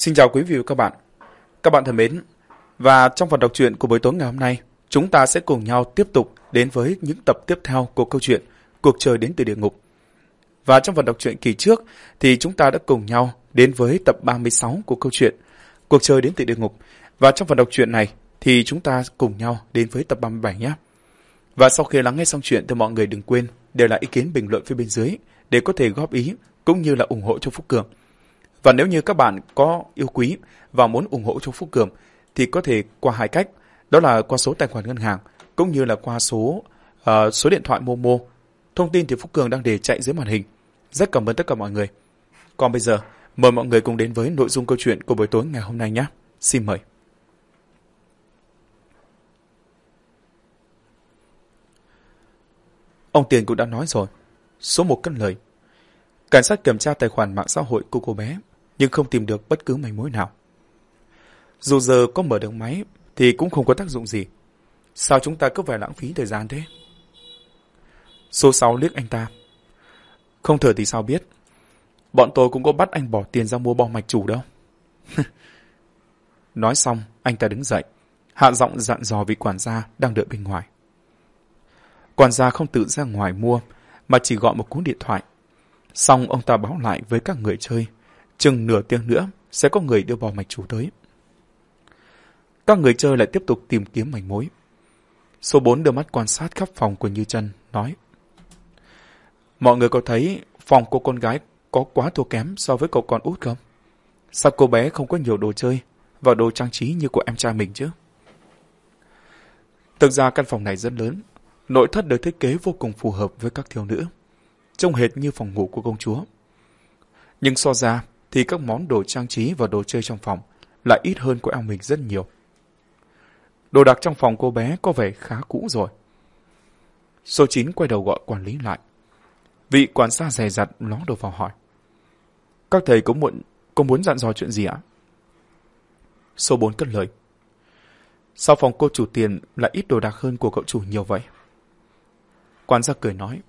Xin chào quý vị và các bạn. Các bạn thân mến, và trong phần đọc truyện của buổi tối ngày hôm nay, chúng ta sẽ cùng nhau tiếp tục đến với những tập tiếp theo của câu chuyện Cuộc trời đến từ địa ngục. Và trong phần đọc truyện kỳ trước thì chúng ta đã cùng nhau đến với tập 36 của câu chuyện Cuộc trời đến từ địa ngục. Và trong phần đọc truyện này thì chúng ta cùng nhau đến với tập 37 nhé. Và sau khi lắng nghe xong chuyện thì mọi người đừng quên để lại ý kiến bình luận phía bên dưới để có thể góp ý cũng như là ủng hộ cho Phúc Cường. Và nếu như các bạn có yêu quý và muốn ủng hộ cho Phúc Cường thì có thể qua hai cách, đó là qua số tài khoản ngân hàng cũng như là qua số uh, số điện thoại Momo. Thông tin thì Phúc Cường đang để chạy dưới màn hình. Rất cảm ơn tất cả mọi người. Còn bây giờ, mời mọi người cùng đến với nội dung câu chuyện của buổi tối ngày hôm nay nhé. Xin mời. Ông Tiền cũng đã nói rồi. Số một cân lời. Cảnh sát kiểm tra tài khoản mạng xã hội của cô bé, nhưng không tìm được bất cứ manh mối nào. Dù giờ có mở được máy, thì cũng không có tác dụng gì. Sao chúng ta cứ phải lãng phí thời gian thế? Số 6 liếc anh ta. Không thở thì sao biết. Bọn tôi cũng có bắt anh bỏ tiền ra mua bom mạch chủ đâu. Nói xong, anh ta đứng dậy, hạ giọng dặn dò vị quản gia đang đợi bên ngoài. Quản gia không tự ra ngoài mua, mà chỉ gọi một cú điện thoại. Xong ông ta báo lại với các người chơi, chừng nửa tiếng nữa sẽ có người đưa bò mạch chủ tới. Các người chơi lại tiếp tục tìm kiếm mảnh mối. Số 4 đưa mắt quan sát khắp phòng của Như Trân, nói Mọi người có thấy phòng của con gái có quá thua kém so với cậu con út không? Sao cô bé không có nhiều đồ chơi và đồ trang trí như của em trai mình chứ? Thực ra căn phòng này rất lớn, nội thất được thiết kế vô cùng phù hợp với các thiếu nữ, trông hệt như phòng ngủ của công chúa. Nhưng so ra thì các món đồ trang trí và đồ chơi trong phòng lại ít hơn của em mình rất nhiều. Đồ đạc trong phòng cô bé có vẻ khá cũ rồi. Số 9 quay đầu gọi quản lý lại. Vị quản gia dè dặt ló đầu vào hỏi. Các thầy có muộn, có muốn dặn dò chuyện gì ạ? Số 4 cất lời. Sao phòng cô chủ tiền lại ít đồ đạc hơn của cậu chủ nhiều vậy? Quản gia cười nói.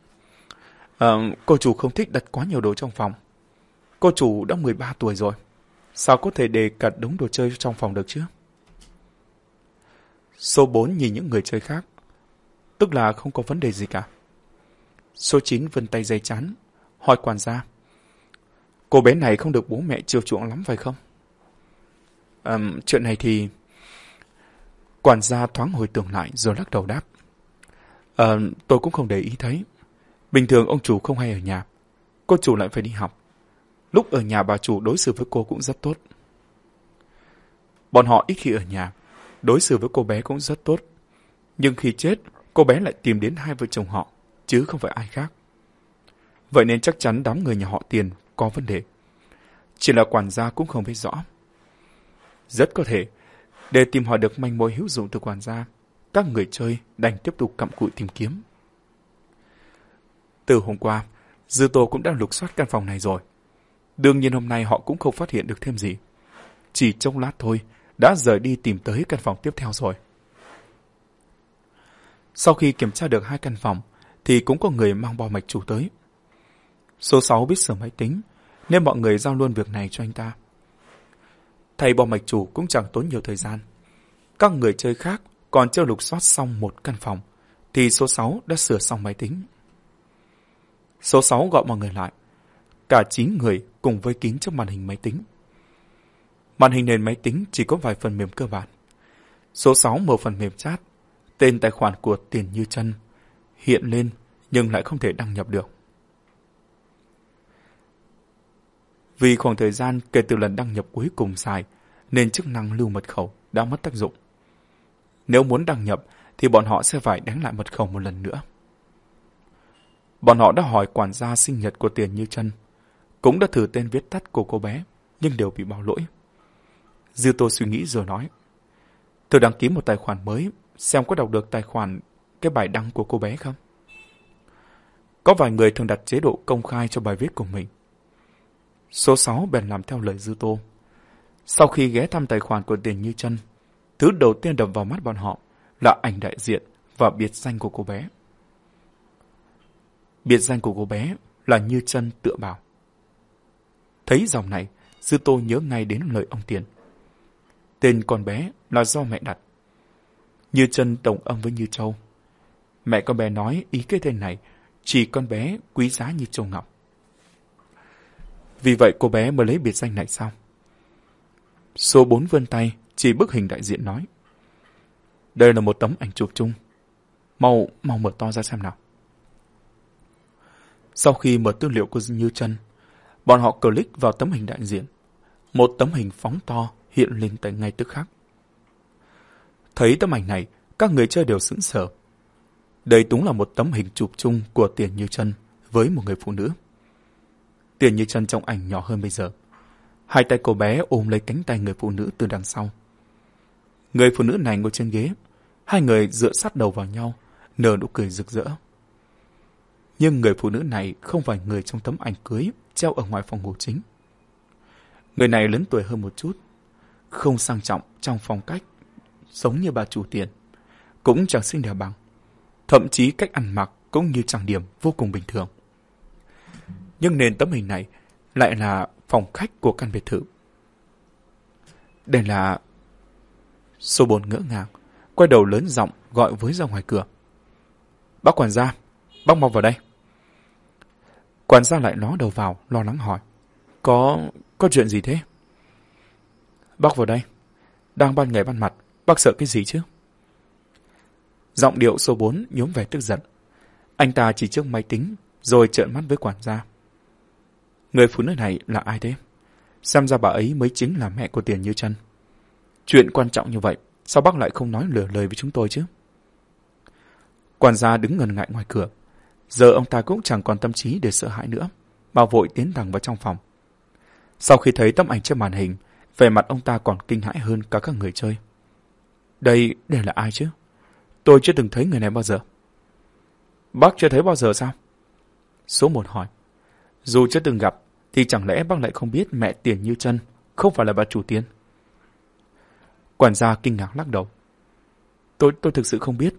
À, cô chủ không thích đặt quá nhiều đồ trong phòng. Cô chủ đã 13 tuổi rồi. Sao có thể để cả đống đồ chơi trong phòng được chứ? Số 4 nhìn những người chơi khác. Tức là không có vấn đề gì cả. Số 9 vân tay dây chán, hỏi quản gia. Cô bé này không được bố mẹ chiều chuộng lắm phải không? À, chuyện này thì... Quản gia thoáng hồi tưởng lại rồi lắc đầu đáp. À, tôi cũng không để ý thấy. Bình thường ông chủ không hay ở nhà. Cô chủ lại phải đi học. Lúc ở nhà bà chủ đối xử với cô cũng rất tốt. Bọn họ ít khi ở nhà, đối xử với cô bé cũng rất tốt. Nhưng khi chết, cô bé lại tìm đến hai vợ chồng họ, chứ không phải ai khác. Vậy nên chắc chắn đám người nhà họ tiền có vấn đề. Chỉ là quản gia cũng không biết rõ. Rất có thể, để tìm hỏi được manh mối hữu dụng từ quản gia, các người chơi đành tiếp tục cặm cụi tìm kiếm. Từ hôm qua, Dư Tô cũng đã lục soát căn phòng này rồi. Đương nhiên hôm nay họ cũng không phát hiện được thêm gì. Chỉ trong lát thôi, đã rời đi tìm tới căn phòng tiếp theo rồi. Sau khi kiểm tra được hai căn phòng, thì cũng có người mang bo mạch chủ tới. Số 6 biết sửa máy tính, nên mọi người giao luôn việc này cho anh ta. Thầy bo mạch chủ cũng chẳng tốn nhiều thời gian. Các người chơi khác còn chưa lục soát xong một căn phòng, thì số 6 đã sửa xong máy tính. Số 6 gọi mọi người lại. Cả 9 người cùng với kính trong màn hình máy tính. Màn hình nền máy tính chỉ có vài phần mềm cơ bản. Số 6 mở phần mềm chat, tên tài khoản của Tiền Như chân hiện lên nhưng lại không thể đăng nhập được. Vì khoảng thời gian kể từ lần đăng nhập cuối cùng dài nên chức năng lưu mật khẩu đã mất tác dụng. Nếu muốn đăng nhập thì bọn họ sẽ phải đánh lại mật khẩu một lần nữa. Bọn họ đã hỏi quản gia sinh nhật của Tiền Như chân cũng đã thử tên viết tắt của cô bé, nhưng đều bị bao lỗi. Dư Tô suy nghĩ rồi nói. Tôi đăng ký một tài khoản mới, xem có đọc được tài khoản cái bài đăng của cô bé không? Có vài người thường đặt chế độ công khai cho bài viết của mình. Số 6 bèn làm theo lời Dư Tô. Sau khi ghé thăm tài khoản của Tiền Như chân thứ đầu tiên đập vào mắt bọn họ là ảnh đại diện và biệt danh của cô bé. Biệt danh của cô bé là Như chân tựa bảo. Thấy dòng này, sư Tô nhớ ngay đến lời ông Tiền. Tên con bé là do mẹ đặt. Như chân đồng âm với Như Châu. Mẹ con bé nói ý cái tên này chỉ con bé quý giá như Châu Ngọc. Vì vậy cô bé mới lấy biệt danh này sao? Số 4 vươn tay, chỉ bức hình đại diện nói. Đây là một tấm ảnh chụp chung. Mau, mau mở to ra xem nào. Sau khi mở tư liệu của Như Trân, bọn họ click vào tấm hình đại diện. Một tấm hình phóng to hiện lên tại ngay tức khắc. Thấy tấm ảnh này, các người chơi đều sững sờ. Đây đúng là một tấm hình chụp chung của Tiền Như chân với một người phụ nữ. Tiền Như chân trong ảnh nhỏ hơn bây giờ. Hai tay cô bé ôm lấy cánh tay người phụ nữ từ đằng sau. Người phụ nữ này ngồi trên ghế, hai người dựa sát đầu vào nhau, nở nụ cười rực rỡ. Nhưng người phụ nữ này không phải người trong tấm ảnh cưới treo ở ngoài phòng ngủ chính. Người này lớn tuổi hơn một chút, không sang trọng trong phong cách, giống như bà chủ tiền, cũng chẳng xinh đẹp bằng. Thậm chí cách ăn mặc cũng như trang điểm vô cùng bình thường. Nhưng nền tấm hình này lại là phòng khách của căn biệt thự. Đây là... Số 4 ngỡ ngàng, quay đầu lớn giọng gọi với ra ngoài cửa. Bác quản gia, bác mau vào đây. Quản gia lại ló đầu vào, lo lắng hỏi. Có... có chuyện gì thế? Bác vào đây. Đang ban ngày ban mặt, bác sợ cái gì chứ? Giọng điệu số 4 nhốm vẻ tức giận. Anh ta chỉ trước máy tính, rồi trợn mắt với quản gia. Người phụ nữ này là ai thế? Xem ra bà ấy mới chính là mẹ của Tiền Như chân. Chuyện quan trọng như vậy, sao bác lại không nói lừa lời với chúng tôi chứ? Quản gia đứng ngần ngại ngoài cửa. Giờ ông ta cũng chẳng còn tâm trí để sợ hãi nữa, mà vội tiến thẳng vào trong phòng. Sau khi thấy tấm ảnh trên màn hình, vẻ mặt ông ta còn kinh hãi hơn cả các người chơi. Đây, đây là ai chứ? Tôi chưa từng thấy người này bao giờ. Bác chưa thấy bao giờ sao? Số một hỏi. Dù chưa từng gặp, thì chẳng lẽ bác lại không biết mẹ tiền như chân không phải là bà chủ tiền? Quản gia kinh ngạc lắc đầu. Tôi, tôi thực sự không biết.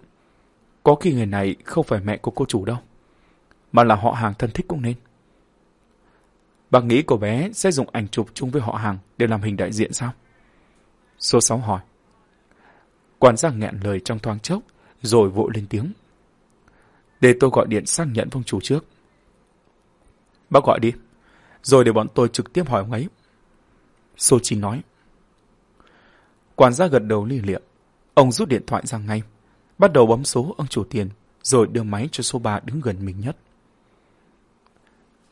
Có khi người này không phải mẹ của cô chủ đâu, mà là họ hàng thân thích cũng nên. Bác nghĩ cô bé sẽ dùng ảnh chụp chung với họ hàng để làm hình đại diện sao? Số 6 hỏi. Quản gia nghẹn lời trong thoáng chốc, rồi vội lên tiếng. Để tôi gọi điện xác nhận với chủ trước. Bác gọi đi, rồi để bọn tôi trực tiếp hỏi ông ấy. Số 9 nói. Quản gia gật đầu li liệm. Ông rút điện thoại ra ngay, bắt đầu bấm số ông chủ tiền, rồi đưa máy cho số 3 đứng gần mình nhất.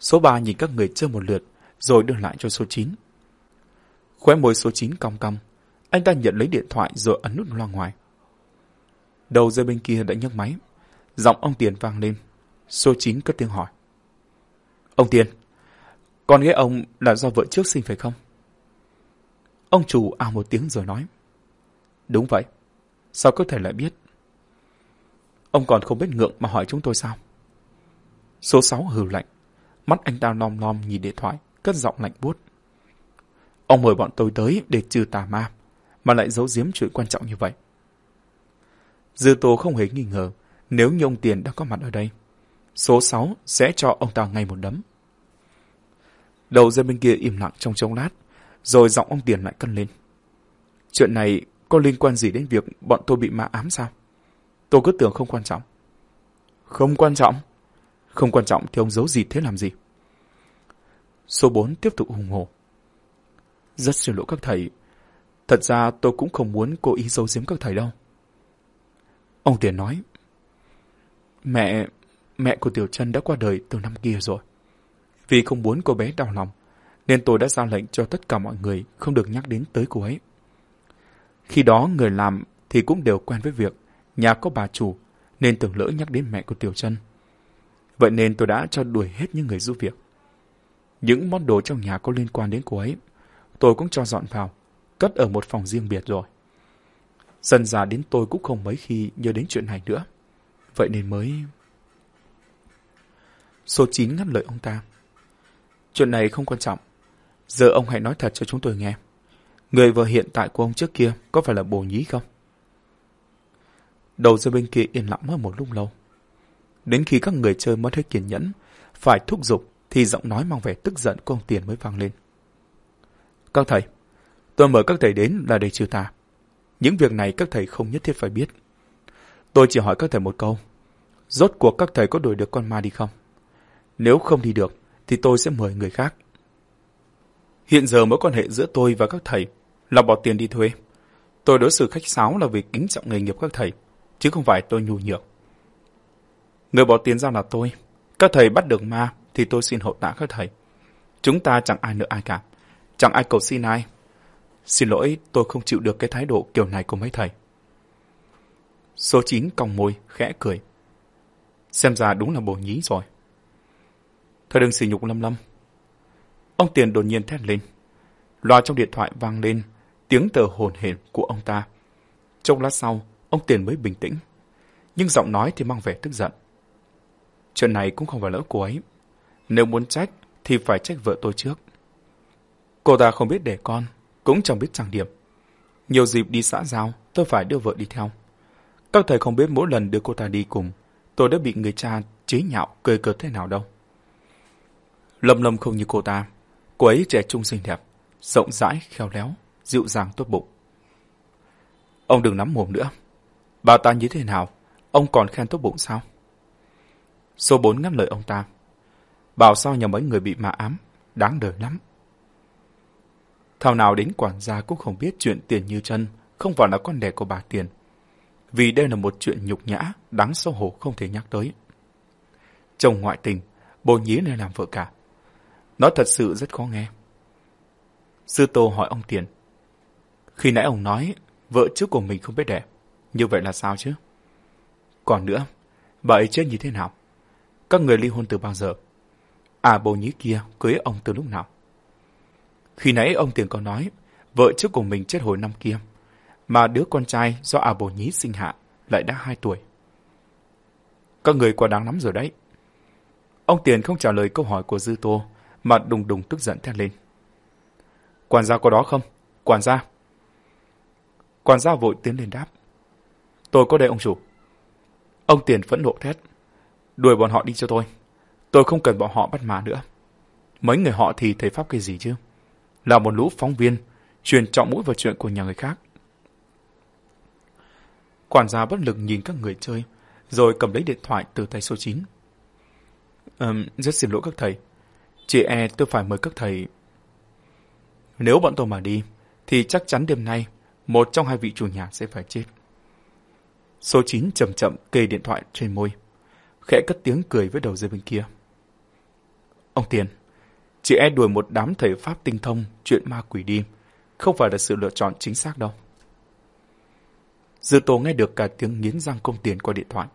Số 3 nhìn các người chơi một lượt, rồi đưa lại cho số 9. Khóe môi số 9 cong cong, anh ta nhận lấy điện thoại rồi ấn nút loa ngoài. Đầu dây bên kia đã nhấc máy. Giọng ông Tiền vang lên. Số 9 cất tiếng hỏi. Ông Tiền, con ghé ông là do vợ trước sinh phải không? Ông chủ à một tiếng rồi nói. Đúng vậy. Sao có thể lại biết? Ông còn không biết ngượng mà hỏi chúng tôi sao? Số 6 hừ lạnh. Mắt anh ta lom lom nhìn điện thoại, cất giọng lạnh buốt. Ông mời bọn tôi tới để trừ tà ma, mà lại giấu giếm chuyện quan trọng như vậy. Dư Tô không hề nghi ngờ, nếu như ông Tiền đã có mặt ở đây, số 6 sẽ cho ông ta ngay một đấm. Đầu dây bên kia im lặng trong trông lát, rồi giọng ông Tiền lại cân lên. Chuyện này có liên quan gì đến việc bọn tôi bị ma ám sao? Tôi cứ tưởng không quan trọng. Không quan trọng? Không quan trọng thì ông giấu gì thế làm gì? Số 4 tiếp tục hùng hồ. Rất xin lỗi các thầy. Thật ra tôi cũng không muốn cố ý giấu giếm các thầy đâu. Ông Tiền nói. Mẹ, mẹ của Tiểu Trân đã qua đời từ năm kia rồi. Vì không muốn cô bé đau lòng, nên tôi đã ra lệnh cho tất cả mọi người không được nhắc đến tới cô ấy. Khi đó người làm thì cũng đều quen với việc nhà có bà chủ, nên tưởng lỡ nhắc đến mẹ của Tiểu Trân. Vậy nên tôi đã cho đuổi hết những người giúp việc. Những món đồ trong nhà có liên quan đến cô ấy, tôi cũng cho dọn vào, cất ở một phòng riêng biệt rồi. Dần già đến tôi cũng không mấy khi nhớ đến chuyện này nữa. Vậy nên mới... Số 9 ngắt lời ông ta. Chuyện này không quan trọng. Giờ ông hãy nói thật cho chúng tôi nghe. Người vợ hiện tại của ông trước kia có phải là bồ nhí không? Đầu dây bên kia yên lặng mất một lúc lâu. Đến khi các người chơi mất hết kiên nhẫn, phải thúc giục thì giọng nói mang vẻ tức giận của ông Tiền mới vang lên. Các thầy, tôi mời các thầy đến là để trừ tà. Những việc này các thầy không nhất thiết phải biết. Tôi chỉ hỏi các thầy một câu. Rốt cuộc các thầy có đuổi được con ma đi không? Nếu không đi được, thì tôi sẽ mời người khác. Hiện giờ mối quan hệ giữa tôi và các thầy là bỏ tiền đi thuê. Tôi đối xử khách sáo là vì kính trọng nghề nghiệp các thầy, chứ không phải tôi nhu nhược. Người bỏ tiền ra là tôi. Các thầy bắt được ma thì tôi xin hậu tạ các thầy. Chúng ta chẳng ai nợ ai cả. Chẳng ai cầu xin ai. Xin lỗi, tôi không chịu được cái thái độ kiểu này của mấy thầy. Số 9 còng môi, khẽ cười. Xem ra đúng là bồ nhí rồi. Thôi đừng xỉ nhục lâm lâm. Ông Tiền đột nhiên thét lên. Loa trong điện thoại vang lên, tiếng tờ hồn hển của ông ta. Trong lát sau, ông Tiền mới bình tĩnh. Nhưng giọng nói thì mang vẻ tức giận. Chuyện này cũng không phải lỗi của ấy. Nếu muốn trách, thì phải trách vợ tôi trước. Cô ta không biết để con, cũng chẳng biết trang điểm. Nhiều dịp đi xã giao, tôi phải đưa vợ đi theo. Các thầy không biết mỗi lần đưa cô ta đi cùng, tôi đã bị người cha chế nhạo cười cợt thế nào đâu. Lâm Lâm không như cô ta, cô ấy trẻ trung xinh đẹp, rộng rãi, khéo léo, dịu dàng tốt bụng. Ông đừng nắm mồm nữa. Bà ta như thế nào, ông còn khen tốt bụng sao? Số 4 ngắt lời ông ta. Bảo sao nhà mấy người bị ma ám, đáng đời lắm. Thảo nào đến quản gia cũng không biết chuyện tiền như chân không phải là con đẻ của bà tiền. Vì đây là một chuyện nhục nhã, đáng xấu hổ không thể nhắc tới. Chồng ngoại tình, bồ nhí nên làm vợ cả. Nó thật sự rất khó nghe. Sư Tô hỏi ông Tiền. Khi nãy ông nói vợ trước của mình không biết đẻ. Như vậy là sao chứ? Còn nữa, bà ấy chết như thế nào? Các người ly hôn từ bao giờ? À bồ nhí kia cưới ông từ lúc nào? Khi nãy ông Tiền có nói, vợ trước của mình chết hồi năm kia, mà đứa con trai do à bồ nhí sinh hạ lại đã hai tuổi. Các người quá đáng lắm rồi đấy. Ông Tiền không trả lời câu hỏi của Dư Tô, mà đùng đùng tức giận thét lên. Quản gia có đó không? Quản gia. Quản gia vội tiến lên đáp. Tôi có đây ông chủ. Ông Tiền phẫn nộ thét. Đuổi bọn họ đi cho tôi. Tôi không cần bọn họ bắt mà nữa. Mấy người họ thì thấy pháp cái gì chứ? Là một lũ phóng viên, truyền trọng mũi vào chuyện của nhà người khác. Quản gia bất lực nhìn các người chơi, rồi cầm lấy điện thoại từ tay số 9. Um, rất xin lỗi các thầy. Chị e tôi phải mời các thầy. Nếu bọn tôi mà đi, thì chắc chắn đêm nay, một trong hai vị chủ nhà sẽ phải chết. Số 9 chậm chậm kê điện thoại trên môi, khẽ cất tiếng cười với đầu dây bên kia. Ông Tiền, chị e đuổi một đám thầy Pháp tinh thông chuyện ma quỷ đi, không phải là sự lựa chọn chính xác đâu. Dư Tô nghe được cả tiếng nghiến răng công tiền qua điện thoại.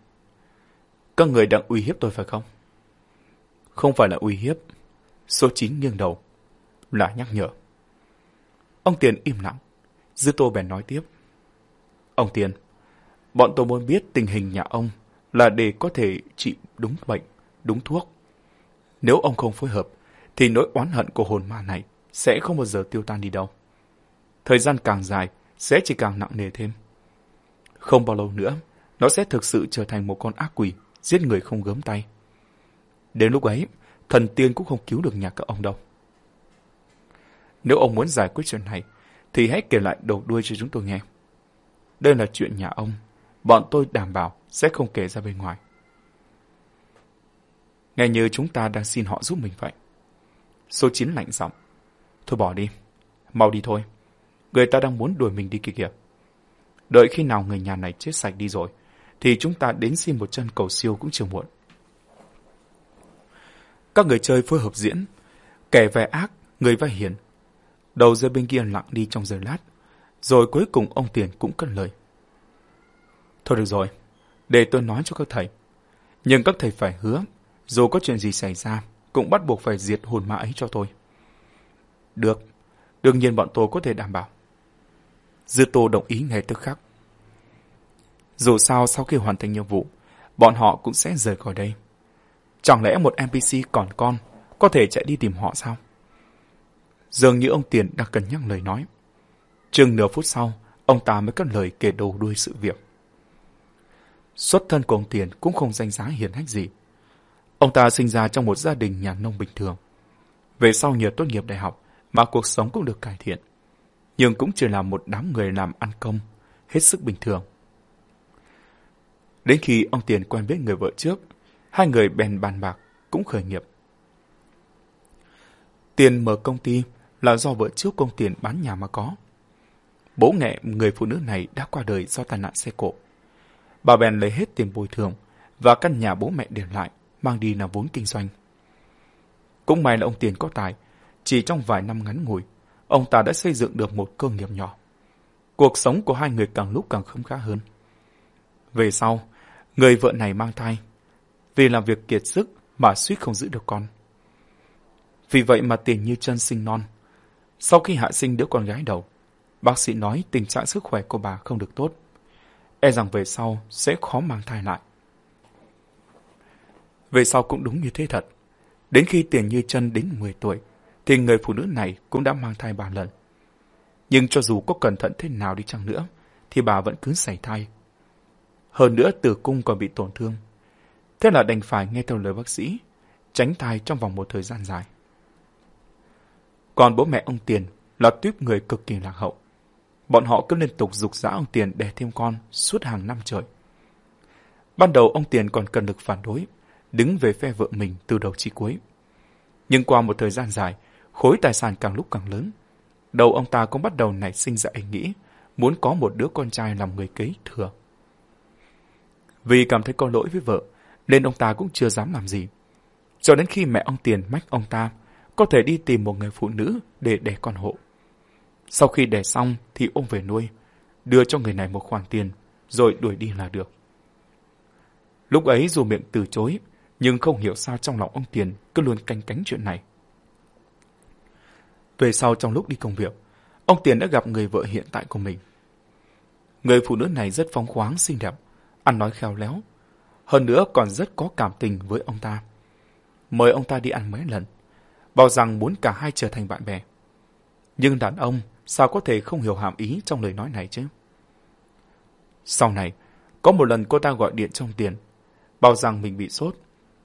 Các người đang uy hiếp tôi phải không? Không phải là uy hiếp. Số 9 nghiêng đầu. Là nhắc nhở. Ông Tiền im lặng. Dư Tô bèn nói tiếp. Ông Tiền, bọn tôi muốn biết tình hình nhà ông là để có thể trị đúng bệnh, đúng thuốc. Nếu ông không phối hợp, thì nỗi oán hận của hồn ma này sẽ không bao giờ tiêu tan đi đâu. Thời gian càng dài, sẽ chỉ càng nặng nề thêm. Không bao lâu nữa, nó sẽ thực sự trở thành một con ác quỷ, giết người không gớm tay. Đến lúc ấy, thần tiên cũng không cứu được nhà các ông đâu. Nếu ông muốn giải quyết chuyện này, thì hãy kể lại đầu đuôi cho chúng tôi nghe. Đây là chuyện nhà ông, bọn tôi đảm bảo sẽ không kể ra bên ngoài. Nghe như chúng ta đang xin họ giúp mình vậy. Số 9 lạnh giọng. Thôi bỏ đi, mau đi thôi. Người ta đang muốn đuổi mình đi kìa kìa. Đợi khi nào người nhà này chết sạch đi rồi, thì chúng ta đến xin một chân cầu siêu cũng chưa muộn. Các người chơi phối hợp diễn, kẻ vẻ ác, người vai hiền. Đầu dây bên kia lặng đi trong giờ lát, rồi cuối cùng ông Tiền cũng cất lời. Thôi được rồi, để tôi nói cho các thầy. Nhưng các thầy phải hứa, dù có chuyện gì xảy ra, cũng bắt buộc phải diệt hồn ma ấy cho tôi. Được, đương nhiên bọn tôi có thể đảm bảo. Dư Tô đồng ý ngay tức khắc. Dù sao sau khi hoàn thành nhiệm vụ, bọn họ cũng sẽ rời khỏi đây. Chẳng lẽ một NPC còn con có thể chạy đi tìm họ sao? Dường như ông Tiền đang cân nhắc lời nói. Chừng nửa phút sau, ông ta mới cất lời kể đầu đuôi sự việc. Xuất thân của ông Tiền cũng không danh giá hiển hách gì. Ông ta sinh ra trong một gia đình nhà nông bình thường. Về sau nhờ tốt nghiệp đại học mà cuộc sống cũng được cải thiện. Nhưng cũng chỉ là một đám người làm ăn công, hết sức bình thường. Đến khi ông Tiền quen biết người vợ trước, hai người bèn bàn bạc, cũng khởi nghiệp. Tiền mở công ty là do vợ trước công tiền bán nhà mà có. Bố mẹ người phụ nữ này đã qua đời do tai nạn xe cộ. Bà bèn lấy hết tiền bồi thường và căn nhà bố mẹ để lại mang đi làm vốn kinh doanh. Cũng may là ông Tiền có tài, chỉ trong vài năm ngắn ngủi, ông ta đã xây dựng được một cơ nghiệp nhỏ. Cuộc sống của hai người càng lúc càng khấm khá hơn. Về sau, người vợ này mang thai. Vì làm việc kiệt sức mà suýt không giữ được con. Vì vậy mà tiền như chân sinh non. Sau khi hạ sinh đứa con gái đầu, bác sĩ nói tình trạng sức khỏe của bà không được tốt. E rằng về sau sẽ khó mang thai lại. Về sau cũng đúng như thế thật. Đến khi tiền như chân đến 10 tuổi, thì người phụ nữ này cũng đã mang thai ba lần. Nhưng cho dù có cẩn thận thế nào đi chăng nữa, thì bà vẫn cứ xảy thai. Hơn nữa tử cung còn bị tổn thương. Thế là đành phải nghe theo lời bác sĩ, tránh thai trong vòng một thời gian dài. Còn bố mẹ ông Tiền là tuyếp người cực kỳ lạc hậu. Bọn họ cứ liên tục dục dã ông Tiền đẻ thêm con suốt hàng năm trời. Ban đầu ông Tiền còn cần lực phản đối, đứng về phe vợ mình từ đầu chí cuối. Nhưng qua một thời gian dài, khối tài sản càng lúc càng lớn. Đầu ông ta cũng bắt đầu nảy sinh ra ý nghĩ, muốn có một đứa con trai làm người kế thừa. Vì cảm thấy có lỗi với vợ, nên ông ta cũng chưa dám làm gì. Cho đến khi mẹ ông Tiền mách ông ta có thể đi tìm một người phụ nữ để đẻ con hộ. Sau khi đẻ xong thì ôm về nuôi, đưa cho người này một khoản tiền, rồi đuổi đi là được. Lúc ấy dù miệng từ chối, nhưng không hiểu sao trong lòng ông Tiền cứ luôn canh cánh chuyện này. Về sau trong lúc đi công việc, ông Tiền đã gặp người vợ hiện tại của mình. Người phụ nữ này rất phóng khoáng, xinh đẹp, ăn nói khéo léo. Hơn nữa còn rất có cảm tình với ông ta. Mời ông ta đi ăn mấy lần, bảo rằng muốn cả hai trở thành bạn bè. Nhưng đàn ông sao có thể không hiểu hàm ý trong lời nói này chứ? Sau này, có một lần cô ta gọi điện trong tiền, bảo rằng mình bị sốt.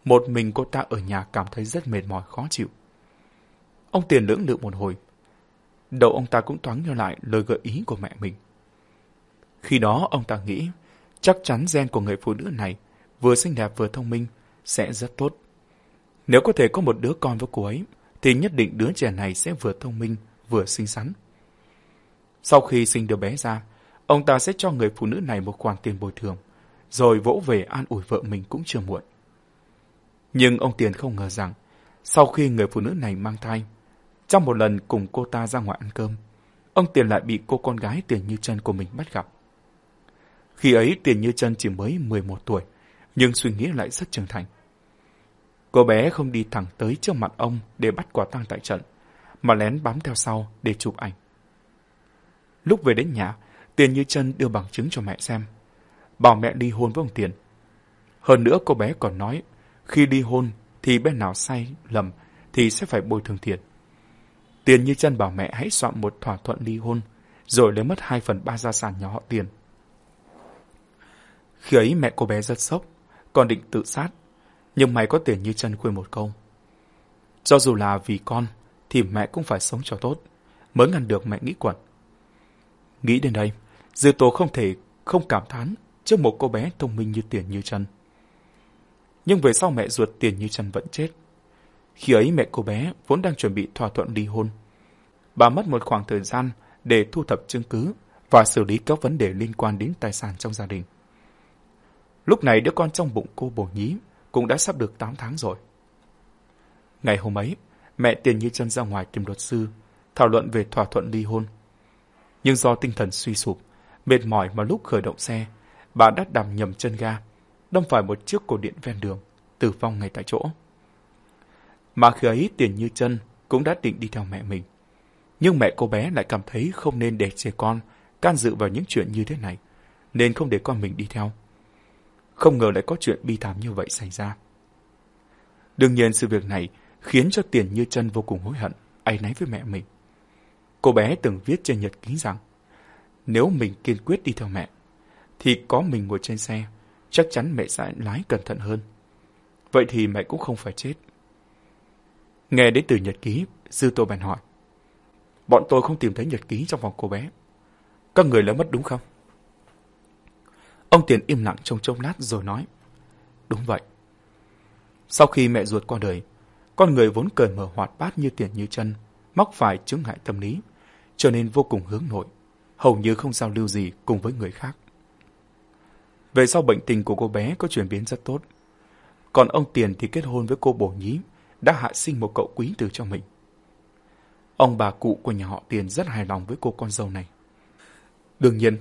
Một mình cô ta ở nhà cảm thấy rất mệt mỏi, khó chịu. Ông Tiền lưỡng lự một hồi. Đầu ông ta cũng thoáng nhớ lại lời gợi ý của mẹ mình. Khi đó ông ta nghĩ chắc chắn gen của người phụ nữ này vừa xinh đẹp vừa thông minh sẽ rất tốt. Nếu có thể có một đứa con với cô ấy, thì nhất định đứa trẻ này sẽ vừa thông minh, vừa xinh xắn. Sau khi sinh đứa bé ra, ông ta sẽ cho người phụ nữ này một khoản tiền bồi thường, rồi vỗ về an ủi vợ mình cũng chưa muộn. Nhưng ông Tiền không ngờ rằng, sau khi người phụ nữ này mang thai, trong một lần cùng cô ta ra ngoài ăn cơm, ông Tiền lại bị cô con gái Tiền Như Chân của mình bắt gặp. Khi ấy Tiền Như Chân chỉ mới 11 tuổi, nhưng suy nghĩ lại rất trưởng thành. Cô bé không đi thẳng tới trước mặt ông để bắt quả tang tại trận, mà lén bám theo sau để chụp ảnh. Lúc về đến nhà, Tiền Như Chân đưa bằng chứng cho mẹ xem, bảo mẹ ly hôn với ông Tiền. Hơn nữa cô bé còn nói, khi ly hôn thì bên nào sai lầm thì sẽ phải bồi thường tiền. Tiền Như Chân bảo mẹ hãy soạn một thỏa thuận ly hôn, rồi lấy mất 2 phần 3 gia sản nhà họ Tiền. Khi ấy mẹ cô bé rất sốc, còn định tự sát nhưng mày có tiền như chân khuyên một câu. Cho dù là vì con, thì mẹ cũng phải sống cho tốt, mới ngăn được mẹ nghĩ quẩn. Nghĩ đến đây, Dư Tố không thể không cảm thán trước một cô bé thông minh như tiền như chân. Nhưng về sau mẹ ruột tiền như chân vẫn chết. Khi ấy mẹ cô bé vốn đang chuẩn bị thỏa thuận ly hôn. Bà mất một khoảng thời gian để thu thập chứng cứ và xử lý các vấn đề liên quan đến tài sản trong gia đình. Lúc này đứa con trong bụng cô bổ nhí cũng đã sắp được 8 tháng rồi. Ngày hôm ấy, mẹ tiền như chân ra ngoài tìm luật sư, thảo luận về thỏa thuận ly hôn. Nhưng do tinh thần suy sụp, mệt mỏi mà lúc khởi động xe, bà đã đầm nhầm chân ga, đâm phải một chiếc cổ điện ven đường, tử vong ngay tại chỗ. Mà khi ấy tiền như chân cũng đã định đi theo mẹ mình. Nhưng mẹ cô bé lại cảm thấy không nên để trẻ con can dự vào những chuyện như thế này, nên không để con mình đi theo. Không ngờ lại có chuyện bi thảm như vậy xảy ra. Đương nhiên sự việc này khiến cho Tiền Như chân vô cùng hối hận, áy náy với mẹ mình. Cô bé từng viết trên nhật ký rằng nếu mình kiên quyết đi theo mẹ, thì có mình ngồi trên xe, chắc chắn mẹ sẽ lái cẩn thận hơn. Vậy thì mẹ cũng không phải chết. Nghe đến từ nhật ký, Dư Tô bèn hỏi. bọn tôi không tìm thấy nhật ký trong phòng cô bé. Các người lấy mất đúng không? Ông Tiền im lặng trong chốc lát rồi nói. Đúng vậy. Sau khi mẹ ruột qua đời, con người vốn cởi mở hoạt bát như tiền như chân, mắc phải chứng ngại tâm lý, trở nên vô cùng hướng nội, hầu như không giao lưu gì cùng với người khác. Về sau bệnh tình của cô bé có chuyển biến rất tốt. Còn ông Tiền thì kết hôn với cô Bổ Nhí, đã hạ sinh một cậu quý từ cho mình. Ông bà cụ của nhà họ Tiền rất hài lòng với cô con dâu này. Đương nhiên,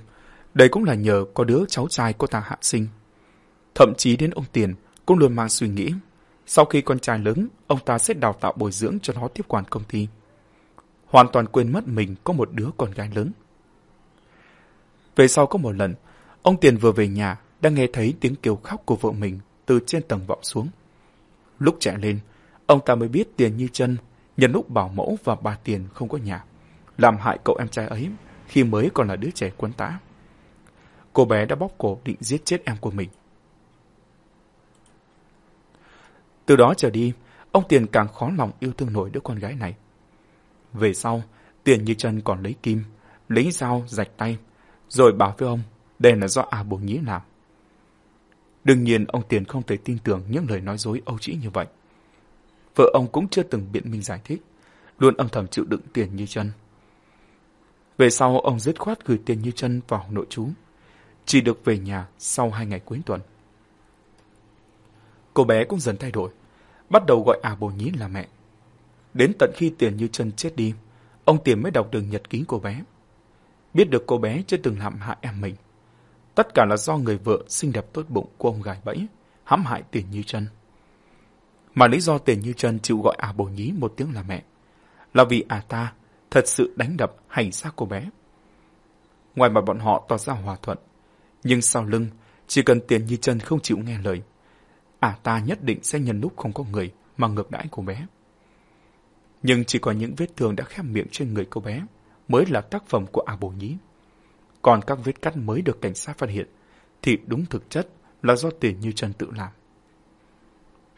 đây cũng là nhờ có đứa cháu trai cô ta hạ sinh. Thậm chí đến ông Tiền cũng luôn mang suy nghĩ, sau khi con trai lớn, ông ta sẽ đào tạo bồi dưỡng cho nó tiếp quản công ty. Hoàn toàn quên mất mình có một đứa con gái lớn. Về sau có một lần, ông Tiền vừa về nhà, đã nghe thấy tiếng kêu khóc của vợ mình từ trên tầng vọng xuống. Lúc chạy lên, ông ta mới biết Tiền như chân, nhân lúc bảo mẫu và bà Tiền không có nhà, làm hại cậu em trai ấy khi mới còn là đứa trẻ quấn tã. Cô bé đã bóp cổ định giết chết em của mình. Từ đó trở đi, ông Tiền càng khó lòng yêu thương nổi đứa con gái này. Về sau, Tiền như chân còn lấy kim, lấy dao rạch tay, rồi bảo với ông đây là do à bồ nhĩ làm. Đương nhiên ông Tiền không thể tin tưởng những lời nói dối âu trĩ như vậy. Vợ ông cũng chưa từng biện minh giải thích, luôn âm thầm chịu đựng Tiền như chân. Về sau ông dứt khoát gửi Tiền như chân vào nội trú, chỉ được về nhà sau hai ngày cuối tuần. Cô bé cũng dần thay đổi, bắt đầu gọi à bồ nhĩ là mẹ. Đến tận khi Tiền như chân chết đi, ông Tiền mới đọc được nhật ký cô bé. Biết được cô bé chưa từng làm hại em mình. Tất cả là do người vợ xinh đẹp tốt bụng của ông gài bẫy, hãm hại Tiền như chân. Mà lý do Tiền như chân chịu gọi à bồ nhí một tiếng là mẹ, là vì à ta thật sự đánh đập hành xác cô bé. Ngoài mặt bọn họ tỏ ra hòa thuận, nhưng sau lưng, chỉ cần Tiền như chân không chịu nghe lời, à ta nhất định sẽ nhân lúc không có người mà ngược đãi cô bé. Nhưng chỉ có những vết thương đã khép miệng trên người cô bé mới là tác phẩm của à bồ nhí. Còn các vết cắt mới được cảnh sát phát hiện thì đúng thực chất là do Tiền Như Trần tự làm.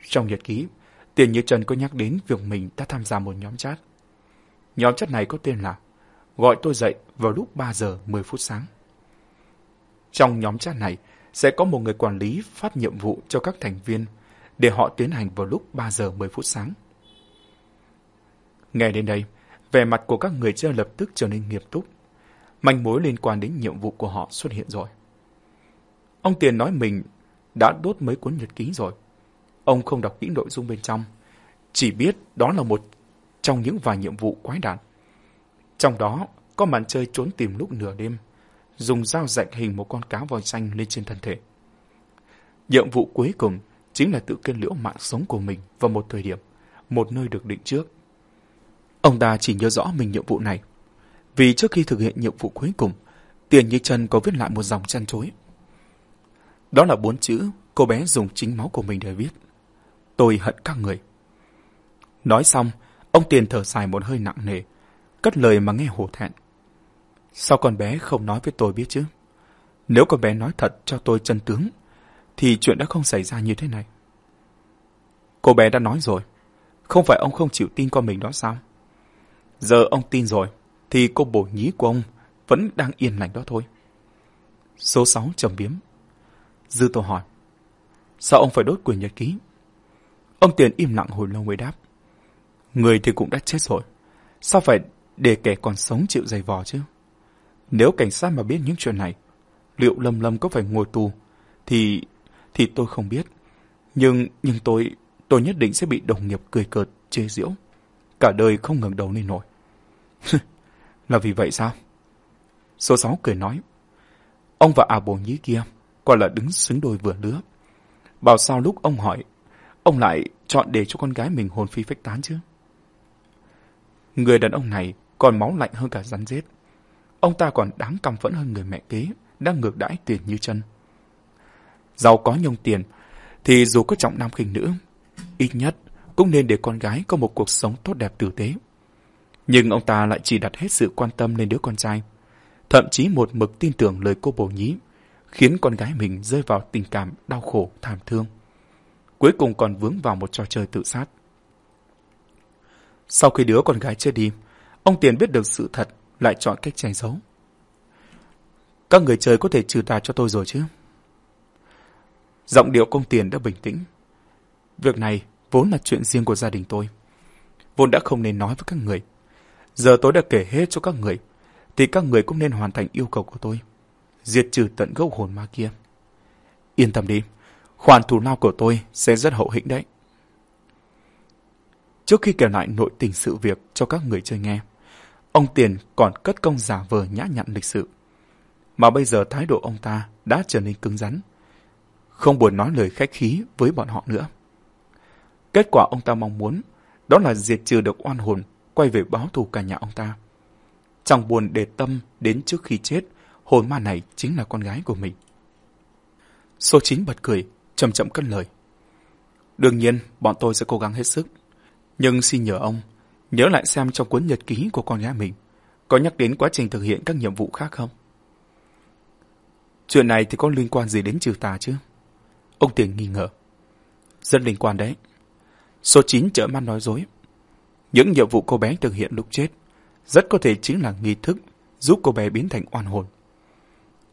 Trong nhật ký, Tiền Như Trần có nhắc đến việc mình đã tham gia một nhóm chat. Nhóm chat này có tên là Gọi tôi dậy vào lúc 3 giờ 10 phút sáng. Trong nhóm chat này, sẽ có một người quản lý phát nhiệm vụ cho các thành viên để họ tiến hành vào lúc 3 giờ 10 phút sáng. Nghe đến đây, vẻ mặt của các người chơi lập tức trở nên nghiêm túc. Manh mối liên quan đến nhiệm vụ của họ xuất hiện rồi. Ông Tiền nói mình đã đốt mấy cuốn nhật ký rồi. Ông không đọc kỹ nội dung bên trong, chỉ biết đó là một trong những vài nhiệm vụ quái đản. Trong đó có màn chơi trốn tìm lúc nửa đêm, dùng dao dạy hình một con cá voi xanh lên trên thân thể. Nhiệm vụ cuối cùng chính là tự kết liễu mạng sống của mình vào một thời điểm, một nơi được định trước. Ông ta chỉ nhớ rõ mình nhiệm vụ này, vì trước khi thực hiện nhiệm vụ cuối cùng, Tiền Như chân có viết lại một dòng chăn chối. Đó là bốn chữ cô bé dùng chính máu của mình để viết. Tôi hận các người. Nói xong, ông Tiền thở dài một hơi nặng nề, cất lời mà nghe hổ thẹn. Sao con bé không nói với tôi biết chứ? Nếu con bé nói thật cho tôi chân tướng, thì chuyện đã không xảy ra như thế này. Cô bé đã nói rồi, không phải ông không chịu tin con mình đó sao? Giờ ông tin rồi, thì cô bổ nhí của ông vẫn đang yên lành đó thôi. Số 6 trầm biếm. Dư tôi hỏi, sao ông phải đốt quyền nhật ký? Ông Tiền im lặng hồi lâu mới đáp. Người thì cũng đã chết rồi, sao phải để kẻ còn sống chịu dày vò chứ? Nếu cảnh sát mà biết những chuyện này, liệu Lâm Lâm có phải ngồi tù, thì... thì tôi không biết. Nhưng, nhưng tôi, tôi nhất định sẽ bị đồng nghiệp cười cợt, chê giễu. Cả đời không ngừng đầu lên nổi. là vì vậy sao? Số 6 cười nói. Ông và à bồ nhí kia, gọi là đứng xứng đôi vừa lứa. Bảo sao lúc ông hỏi, ông lại chọn để cho con gái mình hồn phi phách tán chứ? Người đàn ông này còn máu lạnh hơn cả rắn rết. Ông ta còn đáng căm phẫn hơn người mẹ kế, đang ngược đãi tiền như chân. Giàu có nhông tiền, thì dù có trọng nam khinh nữ, ít nhất cũng nên để con gái có một cuộc sống tốt đẹp tử tế. Nhưng ông ta lại chỉ đặt hết sự quan tâm lên đứa con trai, thậm chí một mực tin tưởng lời cô bồ nhí, khiến con gái mình rơi vào tình cảm đau khổ, thảm thương. Cuối cùng còn vướng vào một trò chơi tự sát. Sau khi đứa con gái chết đi, Ông Tiền biết được sự thật, lại chọn cách che giấu. Các người chơi có thể trừ tà cho tôi rồi chứ? Giọng điệu công tiền đã bình tĩnh. Việc này vốn là chuyện riêng của gia đình tôi. Vốn đã không nên nói với các người. Giờ tôi đã kể hết cho các người, thì các người cũng nên hoàn thành yêu cầu của tôi. Diệt trừ tận gốc hồn ma kia. Yên tâm đi, khoản thù lao của tôi sẽ rất hậu hĩnh đấy. Trước khi kể lại nội tình sự việc cho các người chơi nghe, ông Tiền còn cất công giả vờ nhã nhặn lịch sự. Mà bây giờ thái độ ông ta đã trở nên cứng rắn, không buồn nói lời khách khí với bọn họ nữa. Kết quả ông ta mong muốn đó là diệt trừ được oan hồn quay về báo thù cả nhà ông ta. Chẳng buồn để tâm đến trước khi chết, hồn ma này chính là con gái của mình. Số 9 bật cười, chậm chậm cất lời. Đương nhiên, bọn tôi sẽ cố gắng hết sức. Nhưng xin nhờ ông, nhớ lại xem trong cuốn nhật ký của con gái mình, có nhắc đến quá trình thực hiện các nhiệm vụ khác không? Chuyện này thì có liên quan gì đến trừ tà chứ? Ông Tiền nghi ngờ. Rất liên quan đấy. Số 9 trợ mắt nói dối. Những nhiệm vụ cô bé thực hiện lúc chết rất có thể chính là nghi thức giúp cô bé biến thành oan hồn.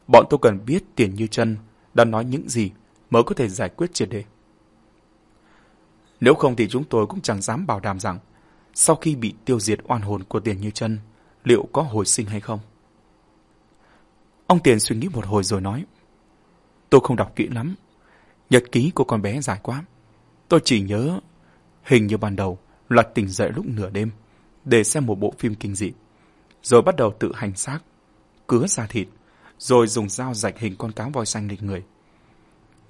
Bọn tôi cần biết tiền như chân đã nói những gì mới có thể giải quyết triệt đề. Nếu không thì chúng tôi cũng chẳng dám bảo đảm rằng sau khi bị tiêu diệt oan hồn của tiền như chân, liệu có hồi sinh hay không. Ông Tiền suy nghĩ một hồi rồi nói, Tôi không đọc kỹ lắm. Nhật ký của con bé dài quá. Tôi chỉ nhớ hình như ban đầu là tỉnh dậy lúc nửa đêm để xem một bộ phim kinh dị. Rồi bắt đầu tự hành xác, cứa ra thịt, rồi dùng dao rạch hình con cá voi xanh lên người.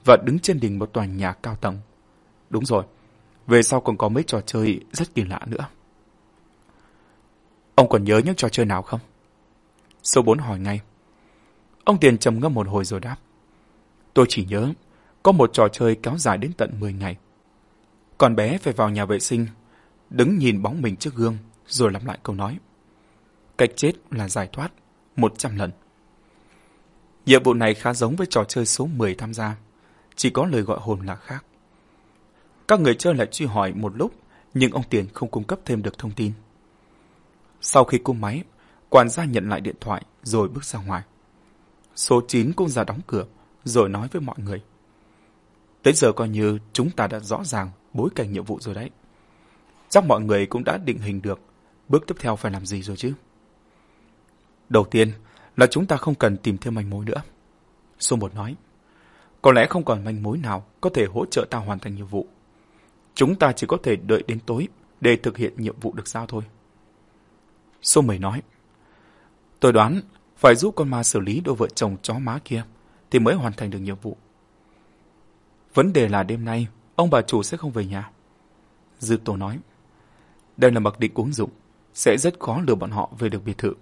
Và đứng trên đỉnh một tòa nhà cao tầng. Đúng rồi, về sau còn có mấy trò chơi rất kỳ lạ nữa. Ông còn nhớ những trò chơi nào không? Số 4 hỏi ngay. Ông Tiền trầm ngâm một hồi rồi đáp. Tôi chỉ nhớ, có một trò chơi kéo dài đến tận 10 ngày. Con bé phải vào nhà vệ sinh, đứng nhìn bóng mình trước gương, rồi lặp lại câu nói. Cách chết là giải thoát, 100 lần. Nhiệm vụ này khá giống với trò chơi số 10 tham gia, chỉ có lời gọi hồn là khác. Các người chơi lại truy hỏi một lúc, nhưng ông Tiền không cung cấp thêm được thông tin. Sau khi cung máy, quản gia nhận lại điện thoại rồi bước ra ngoài. Số 9 cũng ra đóng cửa, rồi nói với mọi người. Tới giờ coi như chúng ta đã rõ ràng bối cảnh nhiệm vụ rồi đấy. Chắc mọi người cũng đã định hình được bước tiếp theo phải làm gì rồi chứ. Đầu tiên là chúng ta không cần tìm thêm manh mối nữa. Số 1 nói, có lẽ không còn manh mối nào có thể hỗ trợ ta hoàn thành nhiệm vụ. Chúng ta chỉ có thể đợi đến tối để thực hiện nhiệm vụ được giao thôi. Số 10 nói, tôi đoán phải giúp con ma xử lý đôi vợ chồng chó má kia thì mới hoàn thành được nhiệm vụ. Vấn đề là đêm nay ông bà chủ sẽ không về nhà. Dư Tô nói, đây là mặc định uống dụng, sẽ rất khó lừa bọn họ về được biệt thự.